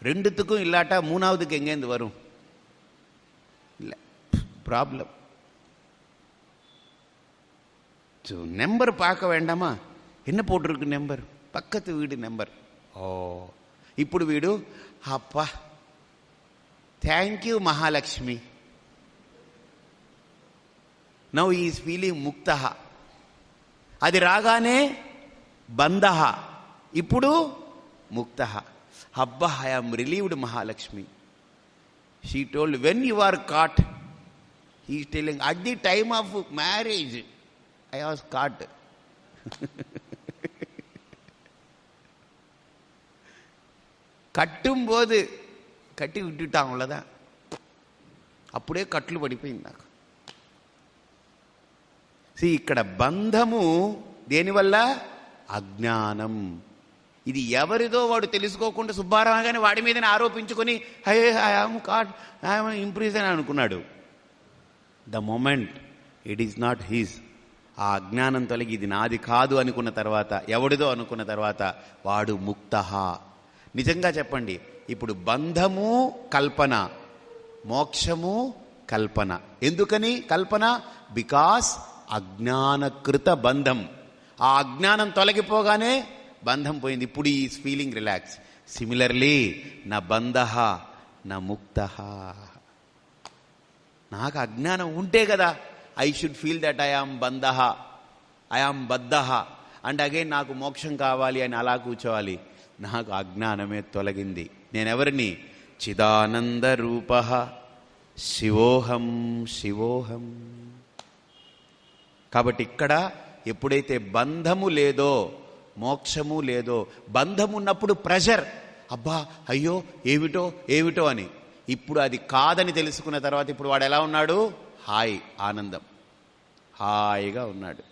ரெண்டுத்துக்கும் இல்லாட்டா மூணாவதுக்கு எங்கேருந்து வரும் இல்லை ப்ராப்ளம் ஸோ நம்பர் பார்க்க வேண்டாமா என்ன போட்டிருக்கு நம்பர் பக்கத்து வீடு நம்பர் ఓ ఇప్పుడు వీడు అప్పా thank you Mahalakshmi now is feeling ముక్త అది రాగానే బంధ ఇప్పుడు ముక్త అబ్బా I'm relieved Mahalakshmi she told when you are caught he telling at the time of marriage I was caught கட்டும்போது கட்டி விட்டுட்டான் அவ்வளோதான் అప్పుడే కట్లు పడిపోయింది నాకు See, ఇక్కడ బంధము దేనివల్ల అజ్ఞానం ఇది ఎవరిదో వాడు తెలుసుకోకుండా సుబ్బారావు గాని వాడి మీదనే ఆరోపించుకొని hey I'm caught I'm imprison అనుకున్నాడు the moment it is not he's ఆ అజ్ఞానం తొలగి ఇది నాది కాదు అనుకున్న తర్వాత ఎవడిదో అనుకున్న తర్వాత వాడు ముక్త నిజంగా చెప్పండి ఇప్పుడు బంధము కల్పన. మోక్షము కల్పన. ఎందుకని కల్పన? బికాస్ అజ్ఞానకృత బంధం. ఆ అజ్ఞానం తొలగిపోగానే బంధం పోయింది. ఇప్పుడు ఈ ఫీలింగ్ రిలాక్స్. సిమిలర్లీ నా బంధ నా ముక్త. నాకు అజ్ఞానం ఉంటే కదా I should feel that I am బంధ ఐ ఆమ్ బద్ధ అండ్ అగైన్ నాకు మోక్షం కావాలి అని అలా కూర్చోవాలి. నాకు అజ్ఞానమే తొలగింది. నేనెవరిని? చిదానంద రూప. శివోహం శివోహం. కాబట్టి ఇక్కడ ఎప్పుడైతే బంధము లేదో మోక్షము లేదో బంధం ఉన్నప్పుడు ప్రెషర్ అబ్బా అయ్యో ఏమిటో ఏమిటో అని. ఇప్పుడు అది కాదని తెలుసుకున్న తర్వాత ఇప్పుడు వాడు ఎలా ఉన్నాడు? హాయ్ ఆనందం. హాయిగా ఉన్నాడు.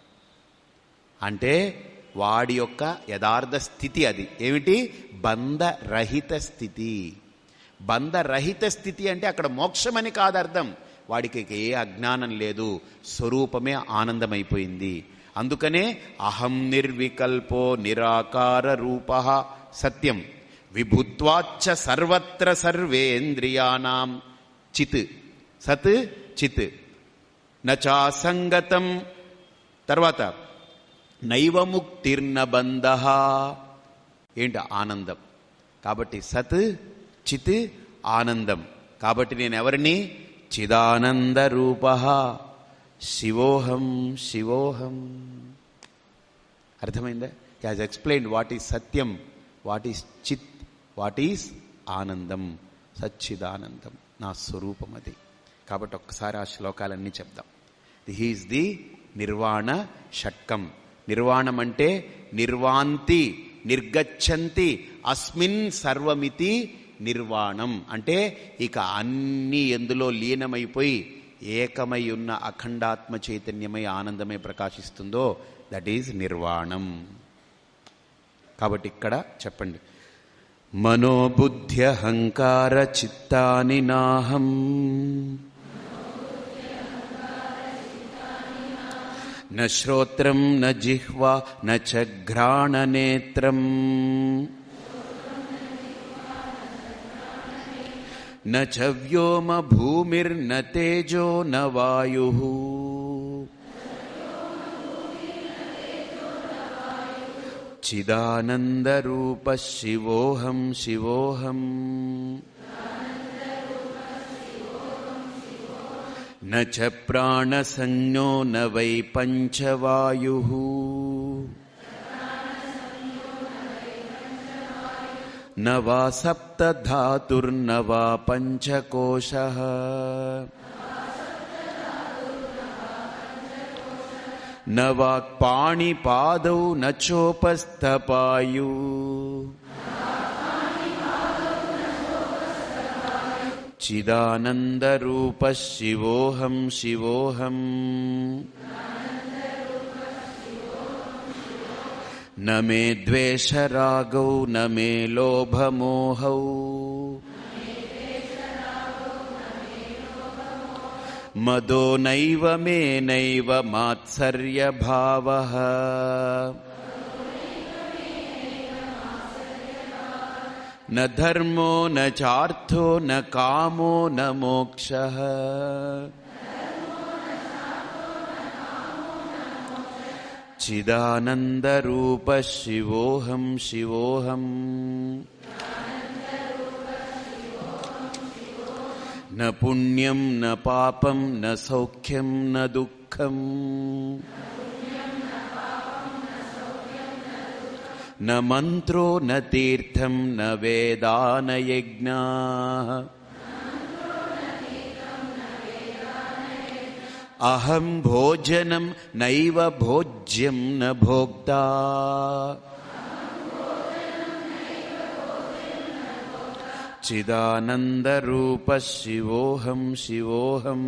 అంటే వాడి యొక్క యథార్థ స్థితి అది. ఏమిటి? బంధరహిత స్థితి. బంధరహిత స్థితి అంటే అక్కడ మోక్షమని కాదు అర్థం. వాడికి ఏ అజ్ఞానం లేదు. స్వరూపమే ఆనందమైపోయింది. అందుకనే అహం నిర్వికల్పో నిరాకార రూప సత్యం. విభుత్వాచ్చ సర్వత్ర సర్వేంద్రియాణం చిత్. సత్ చిత్. నచాసంగతం. తర్వాత నైవముక్తిర్న బంధ ఏంటి ఆనందం? కాబట్టి సత్ చిత్ ఆనందం. కాబట్టి నేను ఎవరిని? చిదానంద రూప. శివోహం శివోహం. అర్థమైందా? యాజ్ ఎక్స్ప్లెయిన్ వాట్ ఈస్ సత్యం వాట్ ఈస్ చిత్ వాట్ ఈస్ ఆనందం. సచ్చిదానందం. నా స్వరూపం అది. కాబట్టి ఒక్కసారి ఆ శ్లోకాలన్నీ చెప్దాం. హీస్ ది నిర్వాణ షట్కం. నిర్వాణం అంటే నిర్వాంతి నిర్గచ్చంతి అస్మిన్ సర్వమితి నిర్వాణం. అంటే ఇక అన్ని ఎందులో లీనమైపోయి ఏకమై ఉన్న అఖండాత్మ చైతన్యమై ఆనందమై ప్రకాశిస్తుందో దట్ ఈజ్ నిర్వాణం. కాబట్టి ఇక్కడ చెప్పండి. మనోబుద్ధ్యహంకార చిత్తాని నాహం न श्रोत्रं न जिह्वा न च घ्राणनेत्रम्। न च व्योमभूमिर्न तेजो न वायुः। चिदानन्दरूपः शिवोऽहं शिवोऽहम् न च प्राणसंज्ञो न वै पञ्चवायुः। न वा सप्तधातुर्न वा पञ्चकोशः। न वाक्पाणिपादौ न चोपस्थपायु चिदानन्दरूपः शिवोऽहं। शिवोऽहम् न मे द्वेषरागौ न मे लोभमोहौ। मदो नैव मे नैव मात्सर्यभावः न धर्मो न चार्थो न कामो न मोक्षः। चिदानन्दरूपः शिवोऽहं शिवोऽहम् न पुण्यं न पापं न सौख्यं न दुःखम् न मन्त्रो न तीर्थं न वेदा न यज्ञाः अहं भोजनं नैव भोज्यं न भोक्ता। चिदानन्दरूपः शिवोऽहं शिवोऽहम्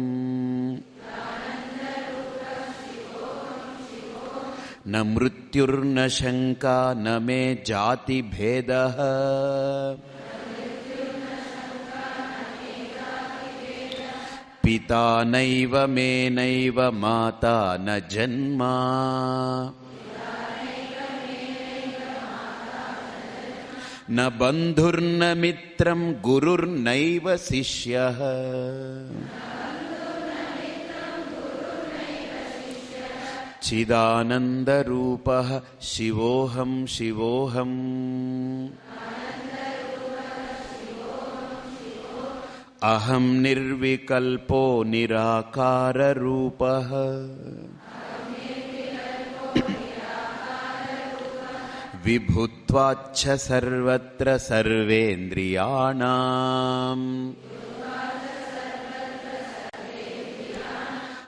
न मृत्युर्न शङ्का न मे जातिभेदः। पिता नैव मे नैव माता न जन्मा। न बन्धुर्न मित्रं गुरुर्नैव शिष्यः चिदानन्दरूपः शिवोऽहं शिवोऽहम्। अहं निर्विकल्पो निराकाररूपः। विभुत्वाच्छ सर्वत्र सर्वेन्द्रियाणाम्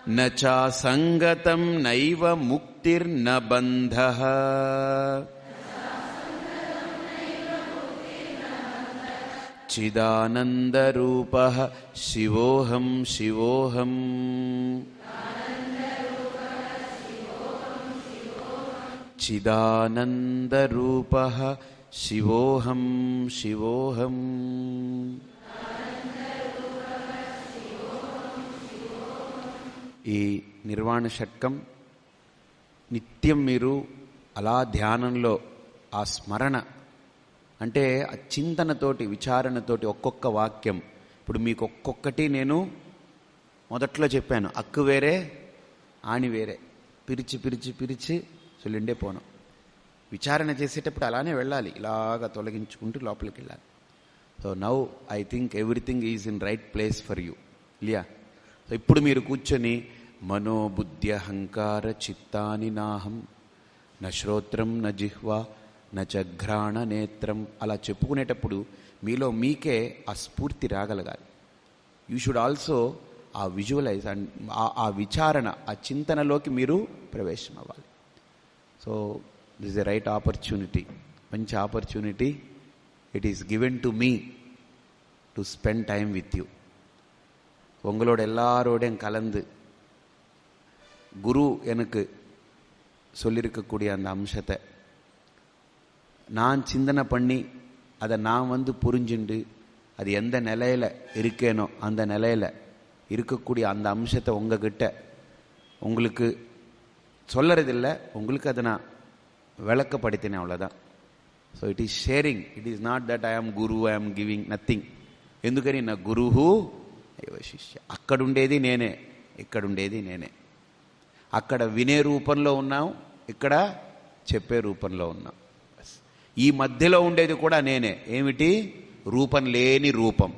न चासङ्गतं नैव मुक्तिर्न बन्धः चिदानन्दरूपः शिवोऽहं शिवोऽहम्। चिदानन्दरूपः शिवोऽहं शिवोऽहम् ఈ నిర్వాణ షట్కం నిత్యం మీరు అలా ధ్యానంలో ఆ స్మరణ అంటే ఆ చింతనతోటి విచారణతోటి ఒక్కొక్క వాక్యం. ఇప్పుడు మీకు ఒక్కొక్కటి నేను మొదట్లో చెప్పాను. అక్కు వేరే ఆణి వేరే. పిరిచి పిరిచి పిరిచి చొల్లిండే పోను. విచారణ చేసేటప్పుడు అలానే వెళ్ళాలి. ఇలాగా తొలగించుకుంటూ లోపలికి వెళ్ళాలి. So now I think everything is in right place for you. Liya? ఇప్పుడు మీరు కూర్చొని మనోబుద్ధి అహంకార చిత్తాని నాహం నశ్రోత్రం న జిహ్వా నచఘ్రాణ నేత్రం అలా చెప్పుకునేటప్పుడు మీలో మీకే ఆ స్ఫూర్తి రాగలగాలి. You should also uh visualize and uh విచారణ ఆ చింతనలోకి మీరు ప్రవేశం అవ్వాలి so this a right opportunity మంచి opportunity it is given to me to spend time with you உங்களோட எல்லாரோடையும் கலந்து குரு எனக்கு சொல்லியிருக்கக்கூடிய அந்த அம்சத்தை நான் சிந்தனை பண்ணி அதை நான் வந்து புரிஞ்சுண்டு அது எந்த நிலையில இருக்கேனோ அந்த நிலையில இருக்கக்கூடிய அந்த அம்சத்தை உங்ககிட்ட உங்களுக்கு சொல்லறதில்ல உங்களுக்கு அதை நான் விளக்கப்படுத்தினேன் அவ்வளோதான் so it is sharing it is not that I'm guru I'm giving nothing ఎందుకని నా గురువు అయ్యో శిష్య. అక్కడుండేది నేనే. ఇక్కడుండేది నేనే. అక్కడ వినే రూపంలో ఉన్నాం ఇక్కడ చెప్పే రూపంలో ఉన్నాం. ఈ మధ్యలో ఉండేది కూడా నేనే. ఏమిటి? రూపం లేని రూపం.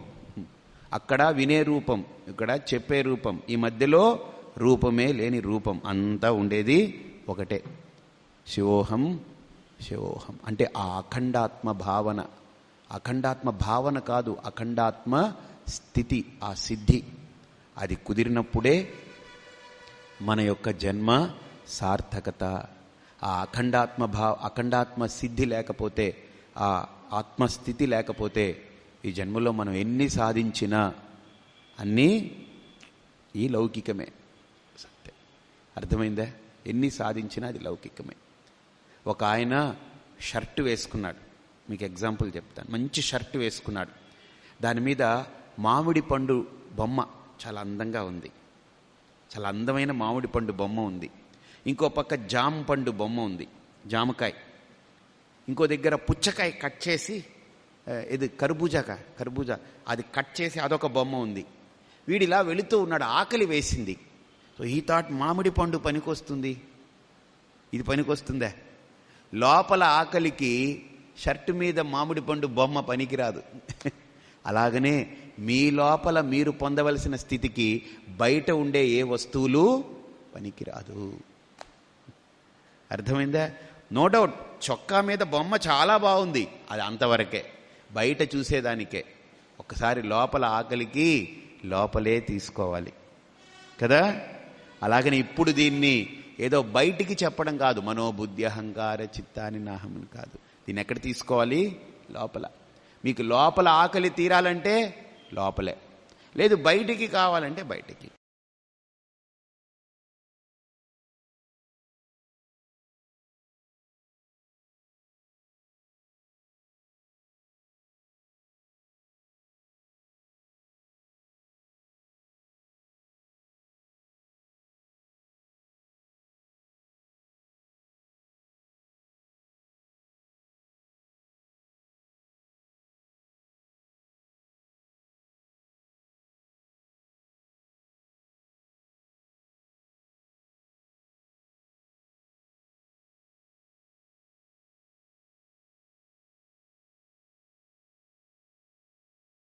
అక్కడ వినే రూపం ఇక్కడ చెప్పే రూపం. ఈ మధ్యలో రూపమే లేని రూపం. అంతా ఉండేది ఒకటే. శివోహం శివోహం. అంటే ఆ అఖండాత్మ భావన. అఖండాత్మ భావన కాదు అఖండాత్మ స్థితి ఆ సిద్ధి. అది కుదిరినప్పుడే మన యొక్క జన్మ సార్థకత ఆ అఖండాత్మ భావ అఖండాత్మ సిద్ధి లేకపోతే ఆ ఆత్మస్థితి లేకపోతే ఈ జన్మలో మనం ఎన్ని సాధించినా అన్నీ ఈ లౌకికమే. సత్యం అర్థమైందా? ఎన్ని సాధించినా అది లౌకికమే. ఒక ఆయన షర్ట్ వేసుకున్నాడు. మీకు ఎగ్జాంపుల్ చెప్తాను. మంచి షర్ట్ వేసుకున్నాడు. దాని మీద మామిడి పండు బొమ్మ చాలా అందంగా ఉంది. చాలా అందమైన మామిడి పండు బొమ్మ ఉంది. ఇంకో పక్క జామ పండు బొమ్మ ఉంది. జామకాయ. ఇంకో దగ్గర పుచ్చకాయ కట్ చేసి ఇది కర్బూజాక కర్బూజా. అది కట్ చేసి అదొక బొమ్మ ఉంది. వీడిలా వెళుతూ ఉన్నాడు ఆకలి వేసింది. సో ఈ థాట్ మామిడి పండు పనికొస్తుంది. ఇది పనికొస్తుందా? లోపల ఆకలికి షర్టు మీద మామిడి పండు బొమ్మ పనికిరాదు. అలాగనే మీ లోపల మీరు పొందవలసిన స్థితికి బయట ఉండే ఏ వస్తువులు పనికిరాదు. అర్థమైందా? నో డౌట్ చొక్కా మీద బొమ్మ చాలా బాగుంది అది అంతవరకే. బయట చూసేదానికే. ఒకసారి లోపల ఆకలికి లోపలే తీసుకోవాలి. కదా? అలాగని ఇప్పుడు దీన్ని ఏదో బయటికి చెప్పడం కాదు మనోబుద్ధి అహంకార చిత్తాని నాహమని కాదు. దీన్ని ఎక్కడ తీసుకోవాలి? లోపల. మీకు లోపల ఆకలి తీరాలంటే లోపలే. లేదు బయటికి కావాలంటే బయటికి.